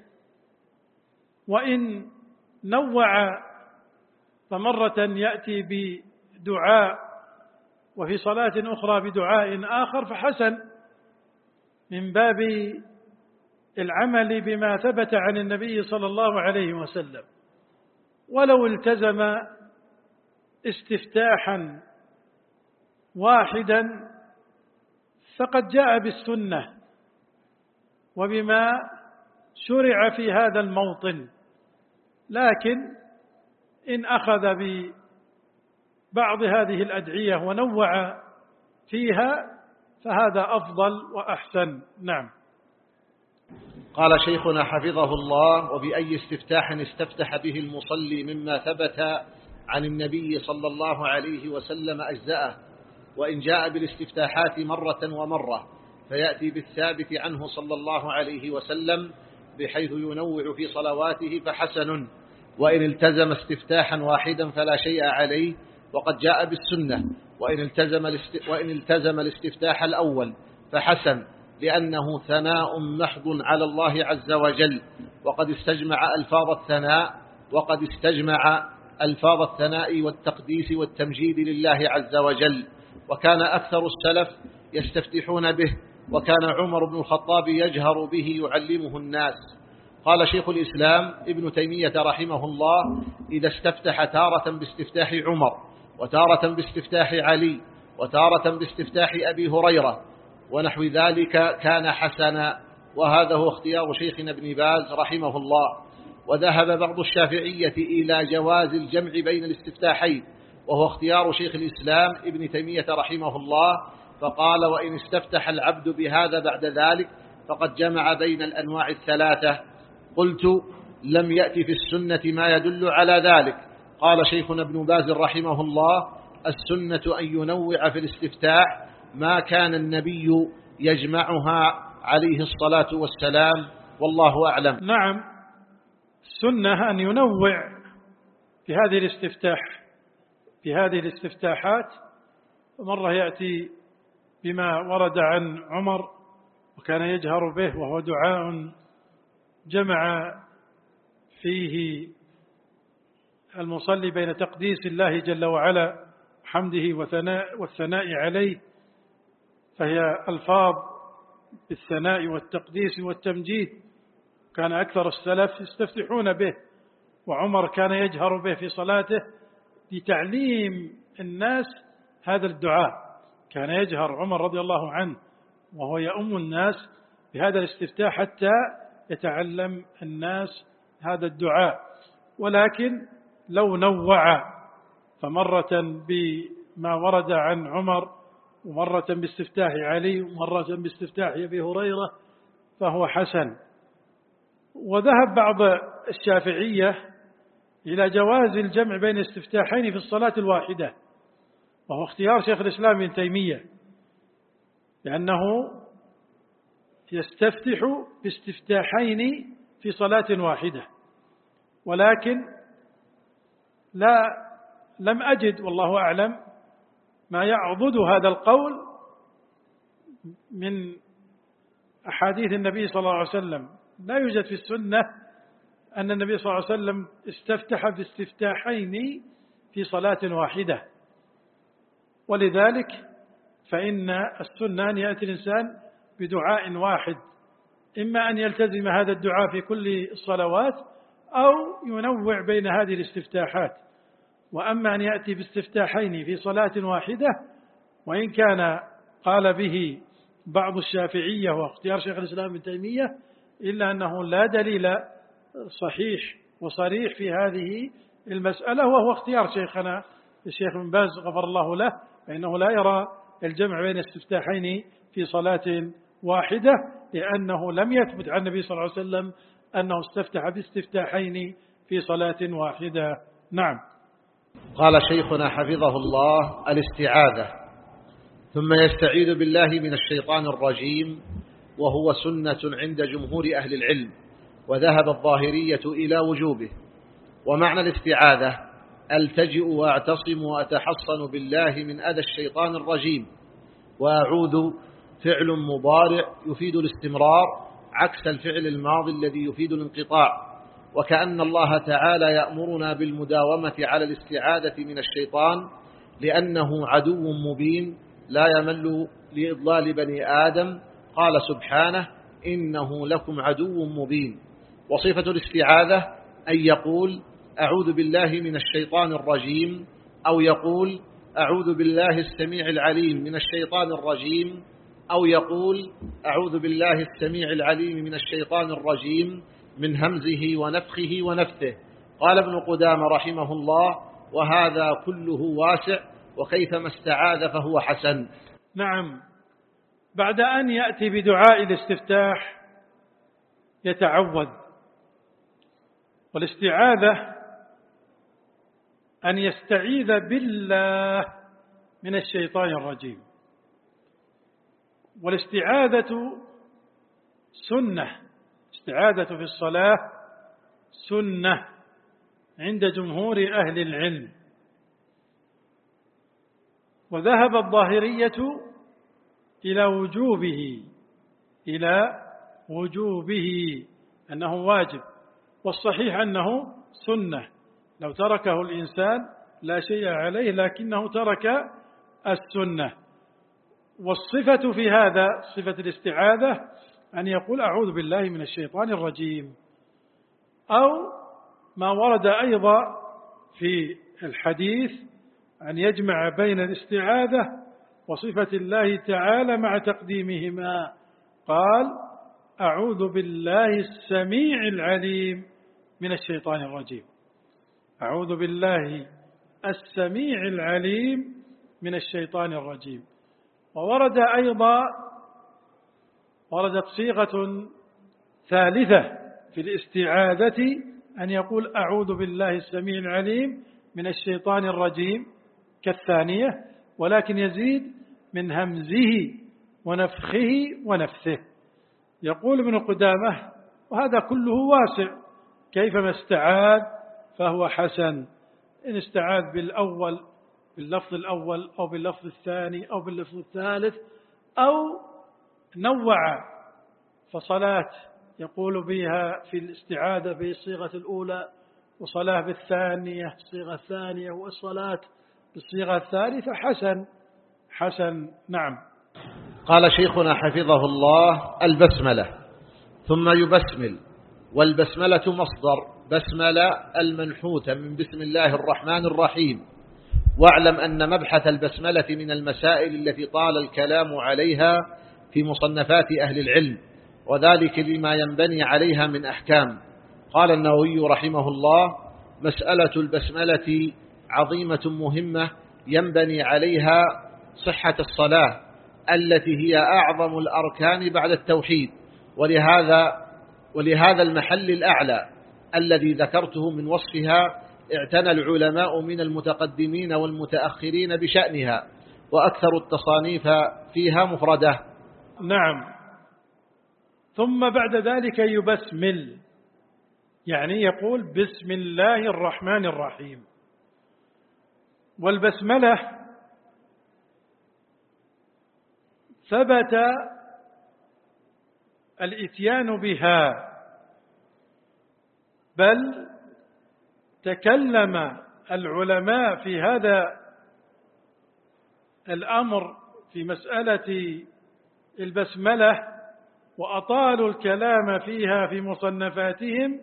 وإن نوع فمرة يأتي بدعاء وفي صلاة أخرى بدعاء آخر فحسن من باب العمل بما ثبت عن النبي صلى الله عليه وسلم. ولو التزم استفتاحا واحدا فقد جاء بالسنة. وبما شرع في هذا الموطن لكن إن أخذ ببعض هذه الأدعية ونوع فيها فهذا أفضل وأحسن. نعم. قال شيخنا حفظه الله وبأي استفتاح استفتح به المصلي مما ثبت عن النبي صلى الله عليه وسلم أجزأه وإن جاء بالاستفتاحات مرة ومرة فيأتي بالثابت عنه صلى الله عليه وسلم بحيث ينوع في صلواته فحسن وإن التزم استفتاحا واحدا فلا شيء عليه وقد جاء بالسنة وإن التزم, وإن التزم الاستفتاح الأول فحسن لأنه ثناء محض على الله عز وجل وقد استجمع ألفاظ الثناء وقد استجمع ألفاظ الثناء والتقديس والتمجيد لله عز وجل. وكان أكثر السلف يستفتحون به وكان عمر بن الخطاب يجهر به يعلمه الناس. قال شيخ الإسلام ابن تيمية رحمه الله إذا استفتح تارة باستفتاح عمر وتارة باستفتاح علي وتارة باستفتاح أبي هريرة ونحو ذلك كان حسنا وهذا هو اختيار شيخنا ابن باز رحمه الله. وذهب بعض الشافعية إلى جواز الجمع بين الاستفتاحين وهو اختيار شيخ الإسلام ابن تيمية رحمه الله فقال وإن استفتح العبد بهذا بعد ذلك فقد جمع بين الأنواع الثلاثة. قلت لم يأتي في السنة ما يدل على ذلك قال شيخنا ابن باز رحمه الله السنة أن ينوع في الاستفتاح ما كان النبي يجمعها عليه الصلاة والسلام والله أعلم. نعم السنة أن ينوع في هذه الاستفتاح في هذه الاستفتاحات مرة يأتي بما ورد عن عمر وكان يجهر به وهو دعاء جمع فيه المصلي بين تقديس الله جل وعلا حمده وثناء والثناء عليه فهي ألفاظ بالثناء والتقديس والتمجيد. كان أكثر السلف يستفتحون به وعمر كان يجهر به في صلاته لتعليم الناس هذا الدعاء. كان يجهر عمر رضي الله عنه وهو يؤم الناس بهذا الاستفتاح حتى يتعلم الناس هذا الدعاء. ولكن لو نوع فمرة بما ورد عن عمر ومرة باستفتاح علي ومرة باستفتاح أبي هريرة فهو حسن. وذهب بعض الشافعية إلى جواز الجمع بين استفتاحين في الصلاة الواحدة وهو اختيار شيخ الإسلام ابن تيمية لأنه يستفتح باستفتاحين في صلاة واحدة ولكن لا لم أجد والله أعلم ما يعضد هذا القول من أحاديث النبي صلى الله عليه وسلم. لا يوجد في السنة أن النبي صلى الله عليه وسلم استفتح باستفتاحين في صلاة واحدة. ولذلك فإن السنة أن يأتي الإنسان بدعاء واحد إما أن يلتزم هذا الدعاء في كل الصلوات أو ينوع بين هذه الاستفتاحات. وأما أن يأتي باستفتاحين في صلاة واحدة وإن كان قال به بعض الشافعية واختيار شيخ الإسلام ابن تيمية إلا أنه لا دليل صحيح وصريح في هذه المسألة وهو اختيار شيخنا الشيخ بن باز غفر الله له فإنه لا يرى الجمع بين استفتاحين في صلاة واحدة لأنه لم يثبت عن النبي صلى الله عليه وسلم أنه استفتح باستفتاحين في صلاة واحدة. نعم. قال شيخنا حفظه الله الاستعاذة. ثم يستعيذ بالله من الشيطان الرجيم وهو سنة عند جمهور أهل العلم وذهب الظاهرية إلى وجوبه. ومعنى الاستعاذة ألتجئ وأعتصم وأتحصن بالله من أذى الشيطان الرجيم. وأعوذ فعل مضارع يفيد الاستمرار عكس الفعل الماضي الذي يفيد الانقطاع. وكأن الله تعالى يأمرنا بالمداومة على الاستعاذة من الشيطان لأنه عدو مبين لا يمل لإضلال بني آدم. قال سبحانه إنه لكم عدو مبين. وصفة الاستعاذة أن يقول أعوذ بالله من الشيطان الرجيم أو يقول أعوذ بالله السميع العليم من الشيطان الرجيم أو يقول أعوذ بالله السميع العليم من الشيطان الرجيم. من همزه ونفخه ونفثه. قال ابن قدام رحمه الله وهذا كله واسع وكيفما استعاذ فهو حسن. نعم. بعد أن يأتي بدعاء الاستفتاح يتعوذ. والاستعاذة أن يستعيذ بالله من الشيطان الرجيم. والاستعاذة سنة. استعاذة في الصلاة سنة عند جمهور أهل العلم. وذهب الظاهرية إلى وجوبه إلى وجوبه أنه واجب. والصحيح أنه سنة. لو تركه الإنسان لا شيء عليه لكنه ترك السنة. والصفة في هذا صفة الاستعاذة أن يقول أعوذ بالله من الشيطان الرجيم أو ما ورد أيضا في الحديث أن يجمع بين الاستعاذة وصفة الله تعالى مع تقديمهما. قال أعوذ بالله السميع العليم من الشيطان الرجيم. أعوذ بالله السميع العليم من الشيطان الرجيم. وورد أيضا وردت صيغة ثالثة في الاستعاذة أن يقول أعوذ بالله السميع العليم من الشيطان الرجيم كالثانية ولكن يزيد من همزه ونفخه ونفثه. يقول ابن قدامة وهذا كله واسع كيفما استعاذ فهو حسن. إن استعاذ بالأول باللفظ الأول أو باللفظ الثاني أو باللفظ الثالث أو نوع فصلاة يقول بها في الاستعاذة بالصيغة الأولى وصلاة بالثانية الصيغة الثانية والصلاة بالصيغة الثالثة حسن حسن نعم. قال شيخنا حفظه الله البسملة ثم يبسمل والبسملة مصدر بسملة المنحوتة من بسم الله الرحمن الرحيم. واعلم أن مبحث البسملة من المسائل التي طال الكلام عليها في مصنفات أهل العلم وذلك لما ينبني عليها من أحكام. قال النووي رحمه الله مسألة البسملة عظيمة مهمة ينبني عليها صحة الصلاة التي هي أعظم الأركان بعد التوحيد ولهذا ولهذا المحل الأعلى الذي ذكرته من وصفها اعتنى العلماء من المتقدمين والمتأخرين بشأنها وأكثر التصانيف فيها مفردة. نعم. ثم بعد ذلك يبسمل. يعني يقول بسم الله الرحمن الرحيم. والبسملة ثبت الإتيان بها بل تكلم العلماء في هذا الأمر في مسألة البسملة وأطالوا الكلام فيها في مصنفاتهم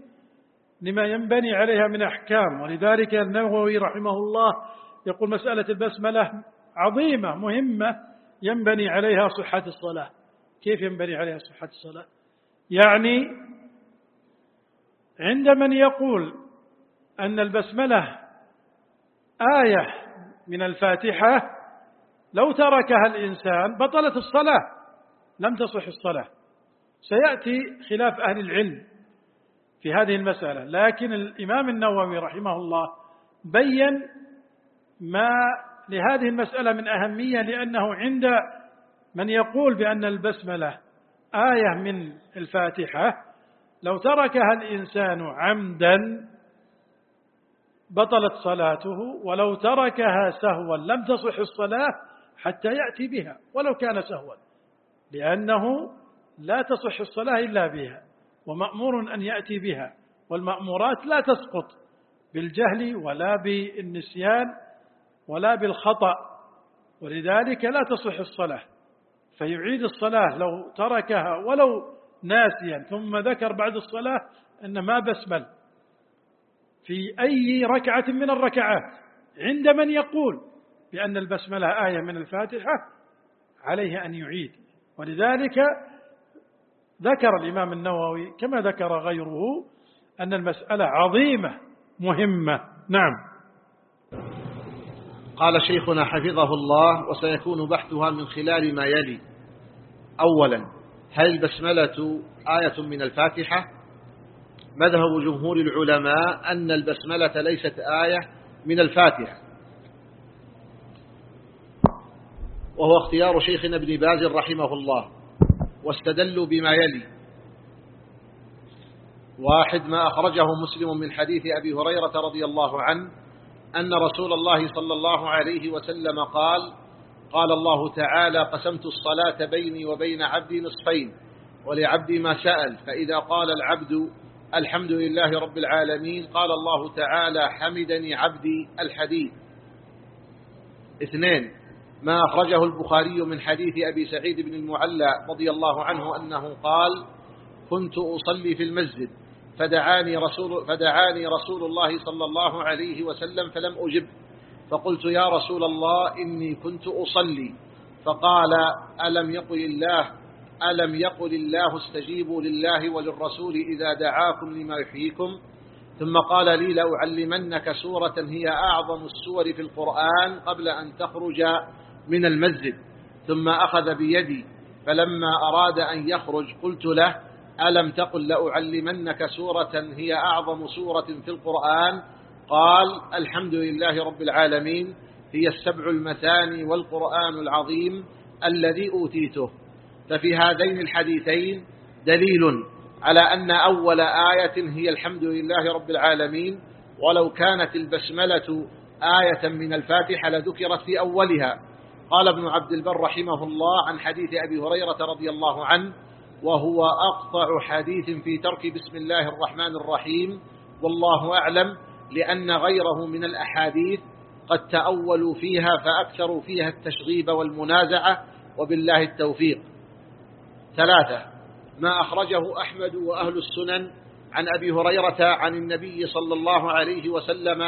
لما ينبني عليها من أحكام. ولذلك النووي رحمه الله يقول مسألة البسملة عظيمة مهمة ينبني عليها صحة الصلاة. كيف ينبني عليها صحة الصلاة؟ يعني عند من يقول أن البسملة آية من الفاتحة لو تركها الإنسان بطلت الصلاة. لم تصح الصلاة. سيأتي خلاف أهل العلم في هذه المسألة. لكن الإمام النووي رحمه الله بين ما لهذه المسألة من أهمية لأنه عند من يقول بأن البسملة آية من الفاتحة لو تركها الإنسان عمدا بطلت صلاته ولو تركها سهوا لم تصح الصلاة حتى يأتي بها ولو كان سهوا. لأنه لا تصح الصلاة إلا بها ومأمور أن يأتي بها والمأمورات لا تسقط بالجهل ولا بالنسيان ولا بالخطأ ولذلك لا تصح الصلاة. فيعيد الصلاة لو تركها ولو ناسيا ثم ذكر بعد الصلاة أن ما بسمل. في أي ركعة من الركعات عند من يقول بأن البسملة آية من الفاتحة عليه أن يعيد. ولذلك ذكر الإمام النووي كما ذكر غيره أن المسألة عظيمة مهمة. نعم. قال شيخنا حفظه الله وسيكون بحثها من خلال ما يلي. أولا هل البسملة آية من الفاتحة؟ مذهب جمهور العلماء أن البسملة ليست آية من الفاتحة. وهو اختيار شيخنا ابن باز رحمه الله. واستدلوا بما يلي. واحد ما أخرجه مسلم من حديث أبي هريرة رضي الله عنه أن رسول الله صلى الله عليه وسلم قال قال الله تعالى قسمت الصلاة بيني وبين عبدي نصفين ولعبدي ما سأل فإذا قال العبد الحمد لله رب العالمين قال الله تعالى حمدني عبدي الحديث اثنين ما أخرجه البخاري من حديث أبي سعيد بن المعلى رضي الله عنه أنه قال كنت أصلي في المسجد فدعاني رسول, فدعاني رسول الله صلى الله عليه وسلم فلم أجب. فقلت يا رسول الله إني كنت أصلي. فقال ألم يقل الله ألم يقل الله استجيبوا لله وللرسول إذا دعاكم لما يحييكم؟ ثم قال لي لأعلمنك سورة هي أعظم السور في القرآن قبل أن تخرج. من المسجد ثم أخذ بيدي فلما أراد أن يخرج قلت له ألم تقل لأعلمنك سورة هي أعظم سورة في القرآن؟ قال الحمد لله رب العالمين هي السبع المثاني والقرآن العظيم الذي أوتيته. ففي هذين الحديثين دليل على أن أول آية هي الحمد لله رب العالمين ولو كانت البسملة آية من الفاتحة لذكرت في أولها. قال ابن عبد البر رحمه الله عن حديث أبي هريرة رضي الله عنه وهو أقطع حديث في ترك بسم الله الرحمن الرحيم والله أعلم لأن غيره من الأحاديث قد تأولوا فيها فأكثروا فيها التشغيب والمنازعة وبالله التوفيق. ثلاثة ما أخرجه أحمد وأهل السنن عن أبي هريرة عن النبي صلى الله عليه وسلم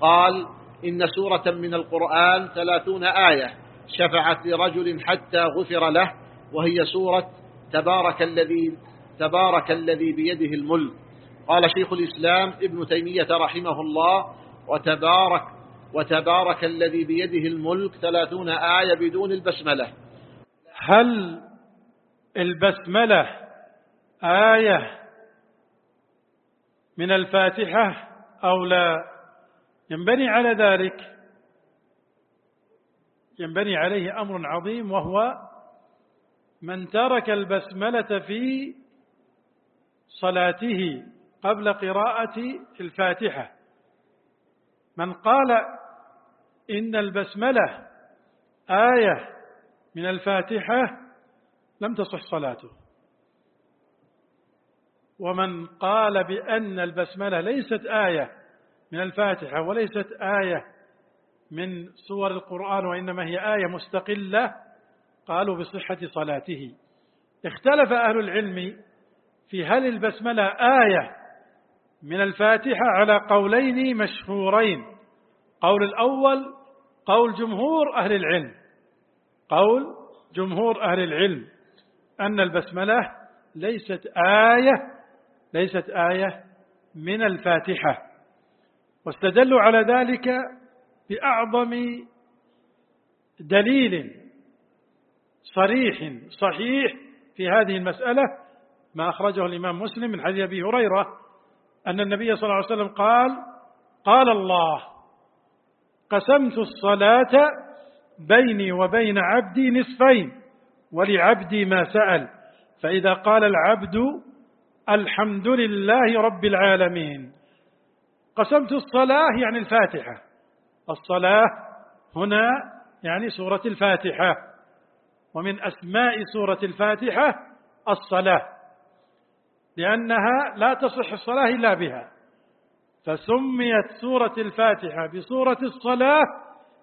قال إن سورة من القرآن ثلاثون آية. شفعت لرجل حتى غفر له وهي سورة تبارك الذي تبارك الذي بيده الملك. قال شيخ الإسلام ابن تيمية رحمه الله وتبارك وتبارك الذي بيده الملك ثلاثون آية بدون البسملة. هل البسملة آية من الفاتحة أو لا؟ ينبني على ذلك. ينبني عليه أمر عظيم وهو من ترك البسملة في صلاته قبل قراءة الفاتحة. من قال إن البسملة آية من الفاتحة لم تصح صلاته. ومن قال بأن البسملة ليست آية من الفاتحة وليست آية من سور القرآن وإنما هي آية مستقلة قالوا بصحة صلاته. اختلف أهل العلم في هل البسملة آية من الفاتحة على قولين مشهورين. قول الأول قول جمهور أهل العلم. قول جمهور أهل العلم أن البسملة ليست آية ليست آية من الفاتحة. واستدلوا على ذلك بأعظم دليل صريح صحيح في هذه المسألة ما أخرجه الإمام مسلم من حديث أبي هريرة أن النبي صلى الله عليه وسلم قال قال الله قسمت الصلاة بيني وبين عبدي نصفين ولعبدي ما سأل فإذا قال العبد الحمد لله رب العالمين. قسمت الصلاة يعني الفاتحة. الصلاة هنا يعني سورة الفاتحة. ومن أسماء سورة الفاتحة الصلاة لأنها لا تصح الصلاة إلا بها. فسميت سورة الفاتحة بسورة الصلاة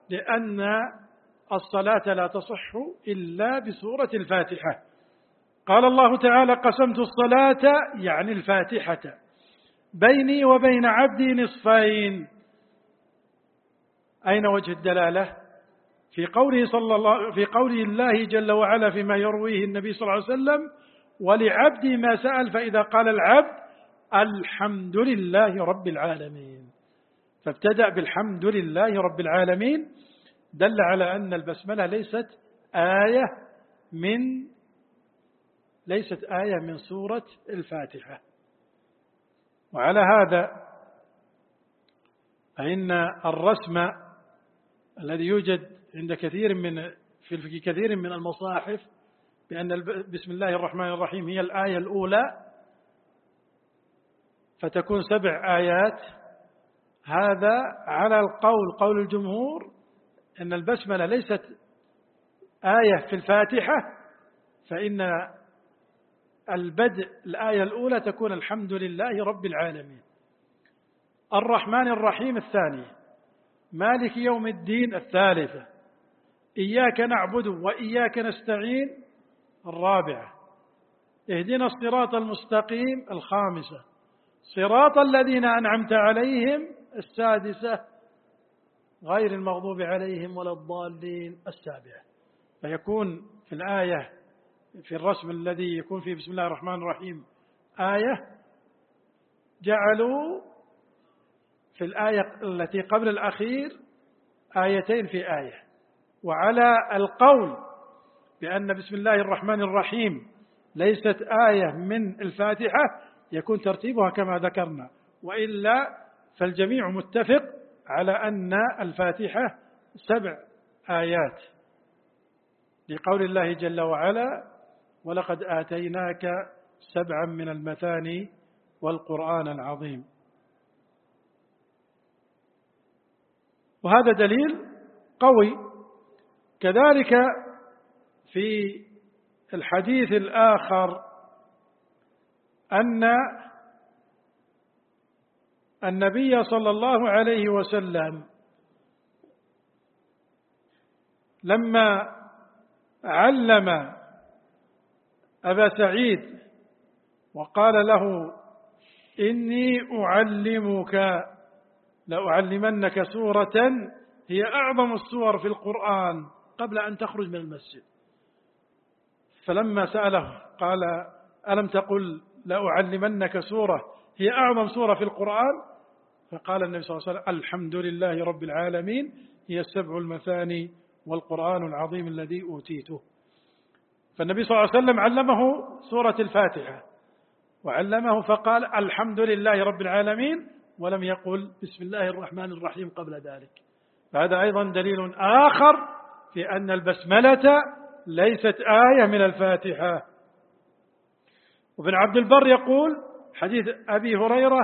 لأن الصلاة لا تصح إلا بسورة الفاتحة. قال الله تعالى قسمت الصلاة يعني الفاتحة بيني وبين عبدي نصفين. أين وجه الدلالة؟ في قوله صلى الله في قوله الله جل وعلا فيما يرويه النبي صلى الله عليه وسلم ولعبدي ما سأل فإذا قال العبد الحمد لله رب العالمين. فابتدأ بالحمد لله رب العالمين دل على أن البسملة ليست آية من ليست آية من سورة الفاتحة. وعلى هذا فإن الرسم الذي يوجد عند كثير من في كثير من المصاحف بأن بسم الله الرحمن الرحيم هي الآية الأولى فتكون سبع آيات. هذا على القول قول الجمهور أن البسملة ليست آية في الفاتحة فإن البدء الآية الأولى تكون الحمد لله رب العالمين. الرحمن الرحيم الثاني. مالك يوم الدين الثالثة. إياك نعبد وإياك نستعين الرابعة. اهدنا الصراط المستقيم الخامسة. صراط الذين أنعمت عليهم السادسة. غير المغضوب عليهم ولا الضالين السابعة. فيكون في الآية في الرسم الذي يكون فيه بسم الله الرحمن الرحيم آية جعلوا في الآية التي قبل الأخير آيتين في آية. وعلى القول بأن بسم الله الرحمن الرحيم ليست آية من الفاتحة يكون ترتيبها كما ذكرنا. وإلا فالجميع متفق على أن الفاتحة سبع آيات. لقول الله جل وعلا ولقد آتيناك سبعا من المثاني والقرآن العظيم وهذا دليل قوي. كذلك في الحديث الآخر أن النبي صلى الله عليه وسلم لما علم أبا سعيد وقال له إني أعلمك لأعلمنك سورة هي أعظم السور في القرآن قبل أن تخرج من المسجد. فلما سأله قال ألم تقل لأعلمنك سورة هي أعظم سورة في القرآن؟ فقال النبي صلى الله عليه وسلم الحمد لله رب العالمين هي السبع المثاني والقرآن العظيم الذي أوتيته. فالنبي صلى الله عليه وسلم علمه سورة الفاتحة وعلمه فقال الحمد لله رب العالمين ولم يقل بسم الله الرحمن الرحيم قبل ذلك. فهذا أيضا دليل آخر في أن البسملة ليست آية من الفاتحة. وابن عبد البر يقول حديث أبي هريرة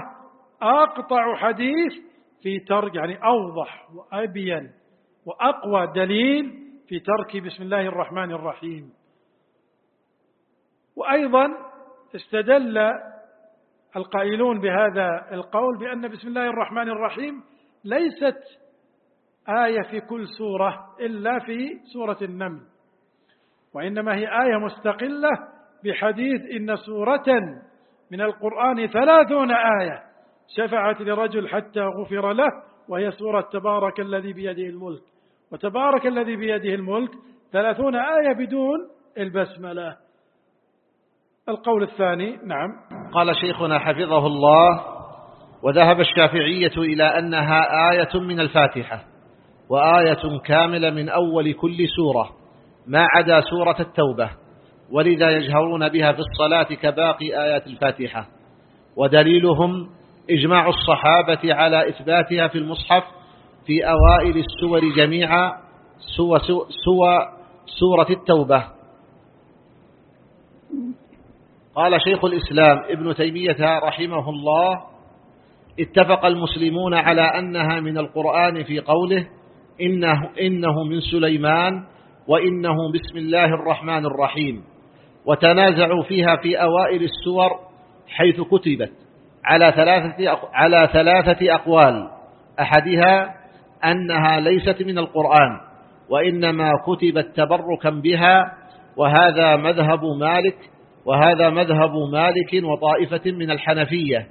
أقطع حديث في ترك يعني أوضح وأبين وأقوى دليل في ترك بسم الله الرحمن الرحيم. وأيضا استدل القائلون بهذا القول بأن بسم الله الرحمن الرحيم ليست آية في كل سورة إلا في سورة النمل وإنما هي آية مستقلة بحديث إن سورة من القرآن ثلاثون آية شفعت لرجل حتى غفر له وهي سورة تبارك الذي بيده الملك وتبارك الذي بيده الملك ثلاثون آية بدون البسملة. القول الثاني نعم. قال شيخنا حفظه الله وذهب الشافعية إلى أنها آية من الفاتحة وآية كاملة من أول كل سورة ما عدا سورة التوبة ولذا يجهرون بها في الصلاة كباقي آيات الفاتحة. ودليلهم إجماع الصحابة على إثباتها في المصحف في أوائل السور جميعا سوى, سوى سورة التوبة. قال شيخ الإسلام ابن تيمية رحمه الله اتفق المسلمون على أنها من القرآن في قوله إنه, إنه من سليمان وإنه بسم الله الرحمن الرحيم. وتنازعوا فيها في أوائل السور حيث كتبت على ثلاثة, على ثلاثة أقوال. أحدها أنها ليست من القرآن وإنما كتبت تبركا بها وهذا مذهب مالك وهذا مذهب مالك وطائفة من الحنفية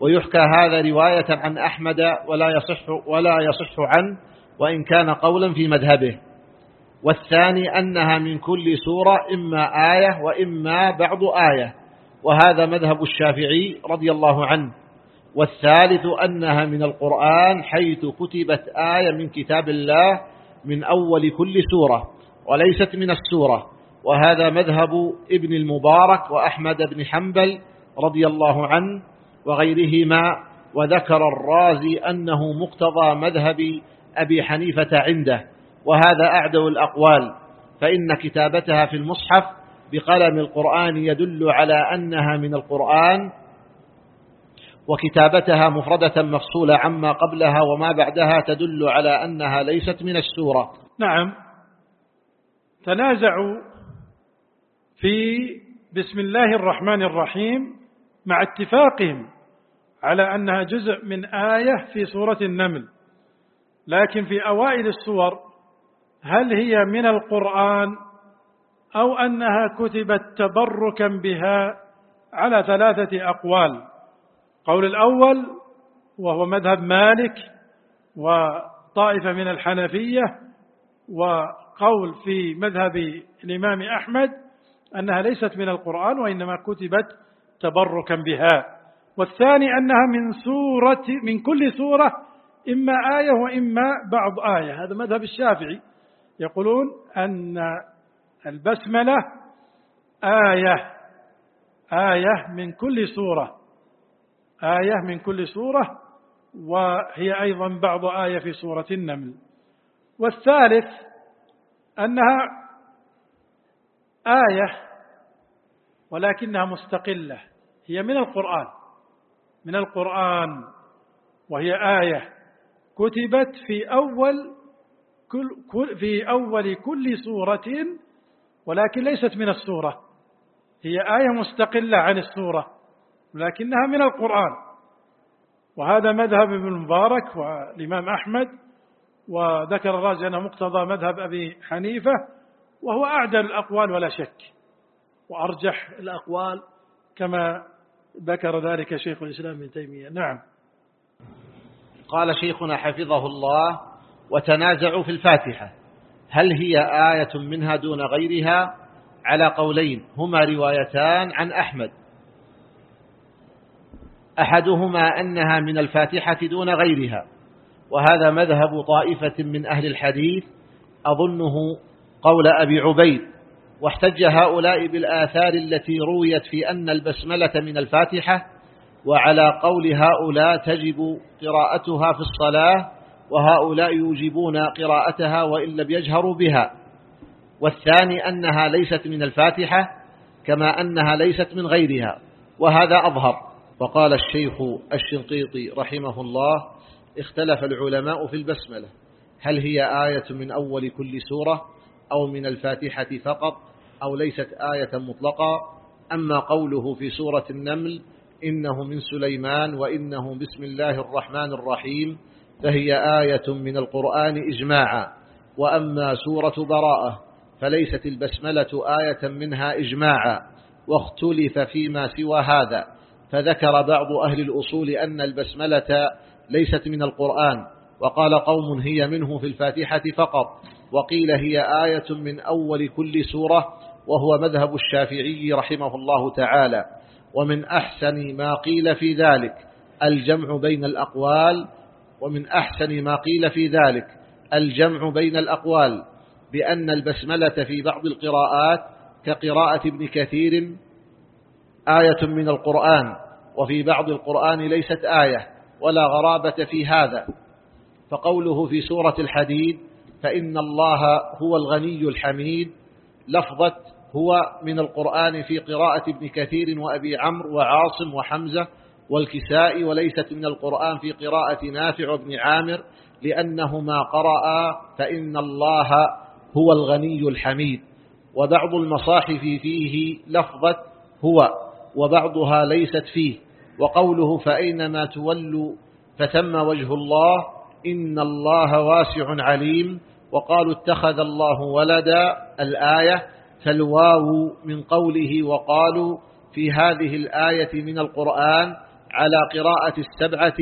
ويحكى هذا رواية عن أحمد ولا يصح, ولا يصح عنه وإن كان قولا في مذهبه. والثاني أنها من كل سورة إما آية وإما بعض آية وهذا مذهب الشافعي رضي الله عنه. والثالث أنها من القرآن حيث كتبت آية من كتاب الله من أول كل سورة وليست من السورة. وهذا مذهب ابن المبارك وأحمد بن حنبل رضي الله عنه وغيرهما وذكر الرازي أنه مقتضى مذهب أبي حنيفة عنده وهذا أعدو الأقوال فإن كتابتها في المصحف بقلم القرآن يدل على أنها من القرآن وكتابتها مفردة مفصولة عما قبلها وما بعدها تدل على أنها ليست من السورة. نعم. تنازعوا في بسم الله الرحمن الرحيم مع اتفاقهم على أنها جزء من آية في سورة النمل. لكن في أوائل السور هل هي من القرآن أو أنها كتبت تبركا بها على ثلاثة أقوال؟ قول الأول وهو مذهب مالك وطائفة من الحنفية وقول في مذهب الإمام أحمد أنها ليست من القرآن وإنما كتبت تبركا بها. والثاني أنها من سورة من كل سورة إما آية وإما بعض آية. هذا مذهب الشافعي. يقولون أن البسملة آية آية من كل سورة. آية من كل سورة وهي أيضا بعض آية في سورة النمل. والثالث أنها آية ولكنها مستقلة. هي من القرآن. من القرآن. وهي آية. كتبت في أول كل في أول كل سورة ولكن ليست من السورة. هي آية مستقلة عن السورة ولكنها من القرآن. وهذا مذهب ابن المبارك والإمام أحمد وذكر الرازي أنه مقتضى مذهب أبي حنيفة. وهو أعدل الأقوال ولا شك وأرجح الأقوال كما ذكر ذلك شيخ الإسلام ابن تيمية. نعم. قال شيخنا حفظه الله وتنازعوا في الفاتحة هل هي آية منها دون غيرها؟ على قولين هما روايتان عن أحمد. أحدهما أنها من الفاتحة دون غيرها وهذا مذهب طائفة من أهل الحديث أظنه قول أبي عبيد واحتج هؤلاء بالآثار التي رويت في أن البسملة من الفاتحة وعلى قول هؤلاء تجب قراءتها في الصلاة وهؤلاء يوجبون قراءتها وإن لم يجهروا بها. والثاني أنها ليست من الفاتحة كما أنها ليست من غيرها وهذا أظهر. وقال الشيخ الشنقيطي رحمه الله اختلف العلماء في البسملة هل هي آية من أول كل سورة؟ أو من الفاتحة فقط أو ليست آية مطلقة أما قوله في سورة النمل إنه من سليمان وإنه بسم الله الرحمن الرحيم فهي آية من القرآن إجماعا. وأما سورة براءة فليست البسملة آية منها إجماعا واختلف فيما سوى هذا. فذكر بعض أهل الأصول أن البسملة ليست من القرآن وقال قوم هي منه في الفاتحة فقط. وقيل هي آية من أول كل سورة وهو مذهب الشافعي رحمه الله تعالى. ومن أحسن ما قيل في ذلك الجمع بين الأقوال ومن أحسن ما قيل في ذلك الجمع بين الأقوال بأن البسملة في بعض القراءات كقراءة ابن كثير آية من القرآن وفي بعض القرآن ليست آية ولا غرابة في هذا. فقوله في سورة الحديد فإن الله هو الغني الحميد. لفظة هو من القرآن في قراءة ابن كثير وأبي عمرو وعاصم وحمزة والكساء وليست من القرآن في قراءة نافع بن عامر لأنهما قرأ فإن الله هو الغني الحميد. وبعض المصاحف فيه لفظة هو وبعضها ليست فيه. وقوله فأينما تولوا فتم وجه الله إن الله واسع عليم. وقالوا اتخذ الله ولدا. الآية فالواو من قوله وقالوا في هذه الآية من القرآن على قراءة السبعة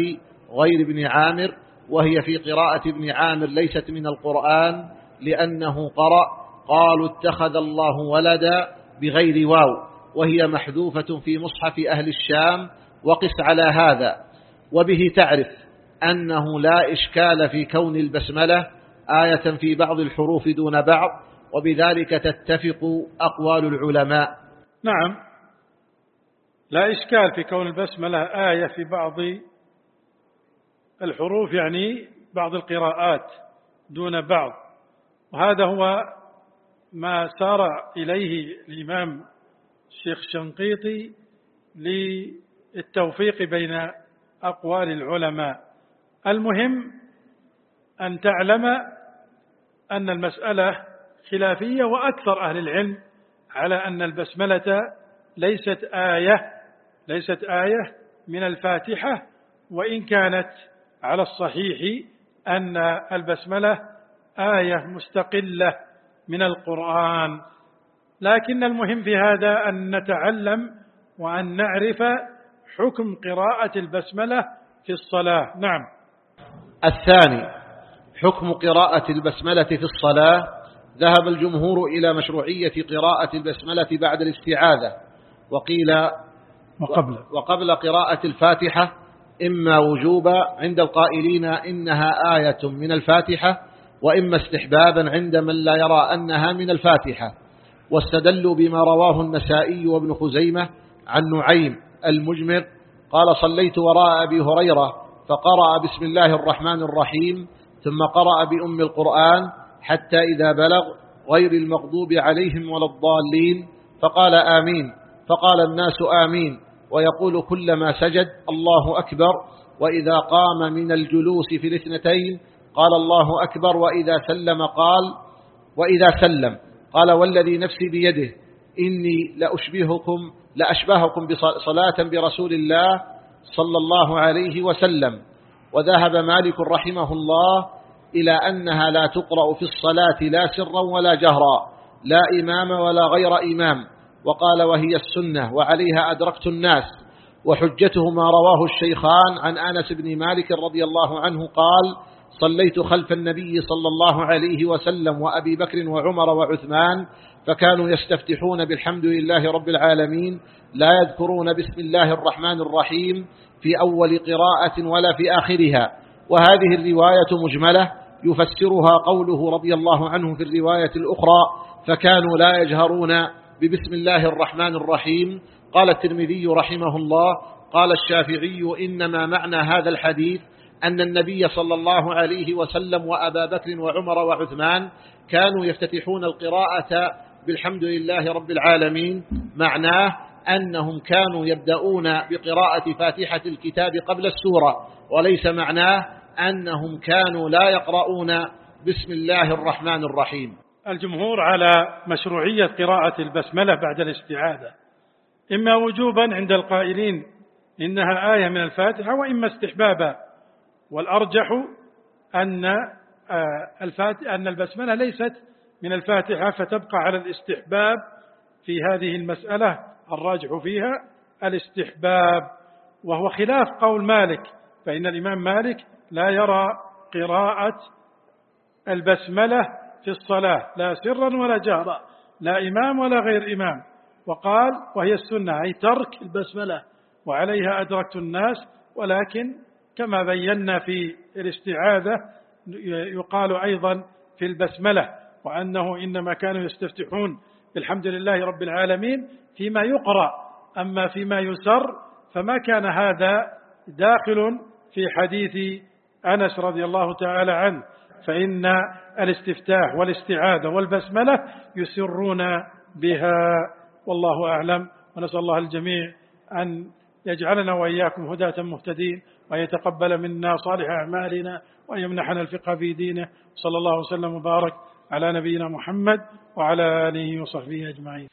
غير ابن عامر وهي في قراءة ابن عامر ليست من القرآن لأنه قرأ. قالوا اتخذ الله ولدا بغير واو وهي محذوفة في مصحف أهل الشام. وقس على هذا. وبه تعرف أنه لا إشكال في كون البسملة آية في بعض الحروف دون بعض وبذلك تتفق أقوال العلماء. نعم. لا إشكال في كون البسملة آية في بعض الحروف يعني بعض القراءات دون بعض. وهذا هو ما سار إليه الإمام الشيخ شنقيطي للتوفيق بين أقوال العلماء. المهم أن تعلم أن المسألة خلافية وأكثر أهل العلم على أن البسملة ليست آية ليست آية من الفاتحة وإن كانت على الصحيح أن البسملة آية مستقلة من القرآن. لكن المهم في هذا أن نتعلم وأن نعرف حكم قراءة البسملة في الصلاة. نعم. الثاني حكم قراءة البسملة في الصلاة؟ ذهب الجمهور إلى مشروعية قراءة البسملة بعد الاستعاذة. وقيل وقبل. وقبل قراءة الفاتحة إما وجوبا عند القائلين إنها آية من الفاتحة وإما استحبابا عند من لا يرى أنها من الفاتحة. واستدلوا بما رواه النسائي وابن خزيمة عن نعيم المجمر قال صليت وراء أبي هريرة فقرأ بسم الله الرحمن الرحيم ثم قرأ بأم القرآن حتى إذا بلغ غير المغضوب عليهم ولا الضالين فقال آمين فقال الناس آمين ويقول كلما سجد الله أكبر وإذا قام من الجلوس في الاثنتين قال الله أكبر وإذا سلم قال وإذا سلم قال والذي نفسي بيده إني لأشبهكم لأشبهكم صلاة برسول الله صلى الله عليه وسلم. وذهب مالك رحمه الله إلى أنها لا تقرأ في الصلاة لا سرا ولا جهرا لا إمام ولا غير إمام. وقال وهي السنة وعليها أدركت الناس. وحجته ما رواه الشيخان عن أنس بن مالك رضي الله عنه قال صليت خلف النبي صلى الله عليه وسلم وأبي بكر وعمر وعثمان فكانوا يستفتحون بالحمد لله رب العالمين لا يذكرون بسم الله الرحمن الرحيم في أول قراءة ولا في آخرها. وهذه الرواية مجملة يفسرها قوله رضي الله عنه في الرواية الأخرى فكانوا لا يجهرون ببسم الله الرحمن الرحيم. قال الترمذي رحمه الله قال الشافعي إنما معنى هذا الحديث أن النبي صلى الله عليه وسلم وأبا بكر وعمر وعثمان كانوا يفتتحون القراءة بالحمد لله رب العالمين. معناه أنهم كانوا يبدأون بقراءة فاتحة الكتاب قبل السورة وليس معناه أنهم كانوا لا يقرؤون بسم الله الرحمن الرحيم. الجمهور على مشروعية قراءة البسملة بعد الاستعاذة إما وجوبا عند القائلين إنها آية من الفاتحة وإما استحبابا. والأرجح أن آه، أن البسملة ليست من الفاتحة فتبقى على الاستحباب في هذه المسألة الراجح فيها الاستحباب. وهو خلاف قول مالك فإن الإمام مالك لا يرى قراءة البسملة في الصلاة لا سرا ولا جهرا لا إمام ولا غير إمام. وقال وهي السنة أي ترك البسملة وعليها أدركت الناس ولكن كما بينا في الاستعاذة يقال أيضا في البسملة وأنه إنما كانوا يستفتحون بالحمد لله رب العالمين فيما يقرأ أما فيما يسر فما كان هذا داخل في حديث أنس رضي الله تعالى عنه فإن الاستفتاح والاستعاذة والبسملة يسرون بها. والله أعلم ونسأل الله الجميع أن يجعلنا وإياكم هداة مهتدين وأن يتقبل منا صالح أعمالنا وأن يمنحنا الفقه في دينه. صلى الله وسلم وبارك على نبينا محمد وعلى آله وصحبه أجمعين.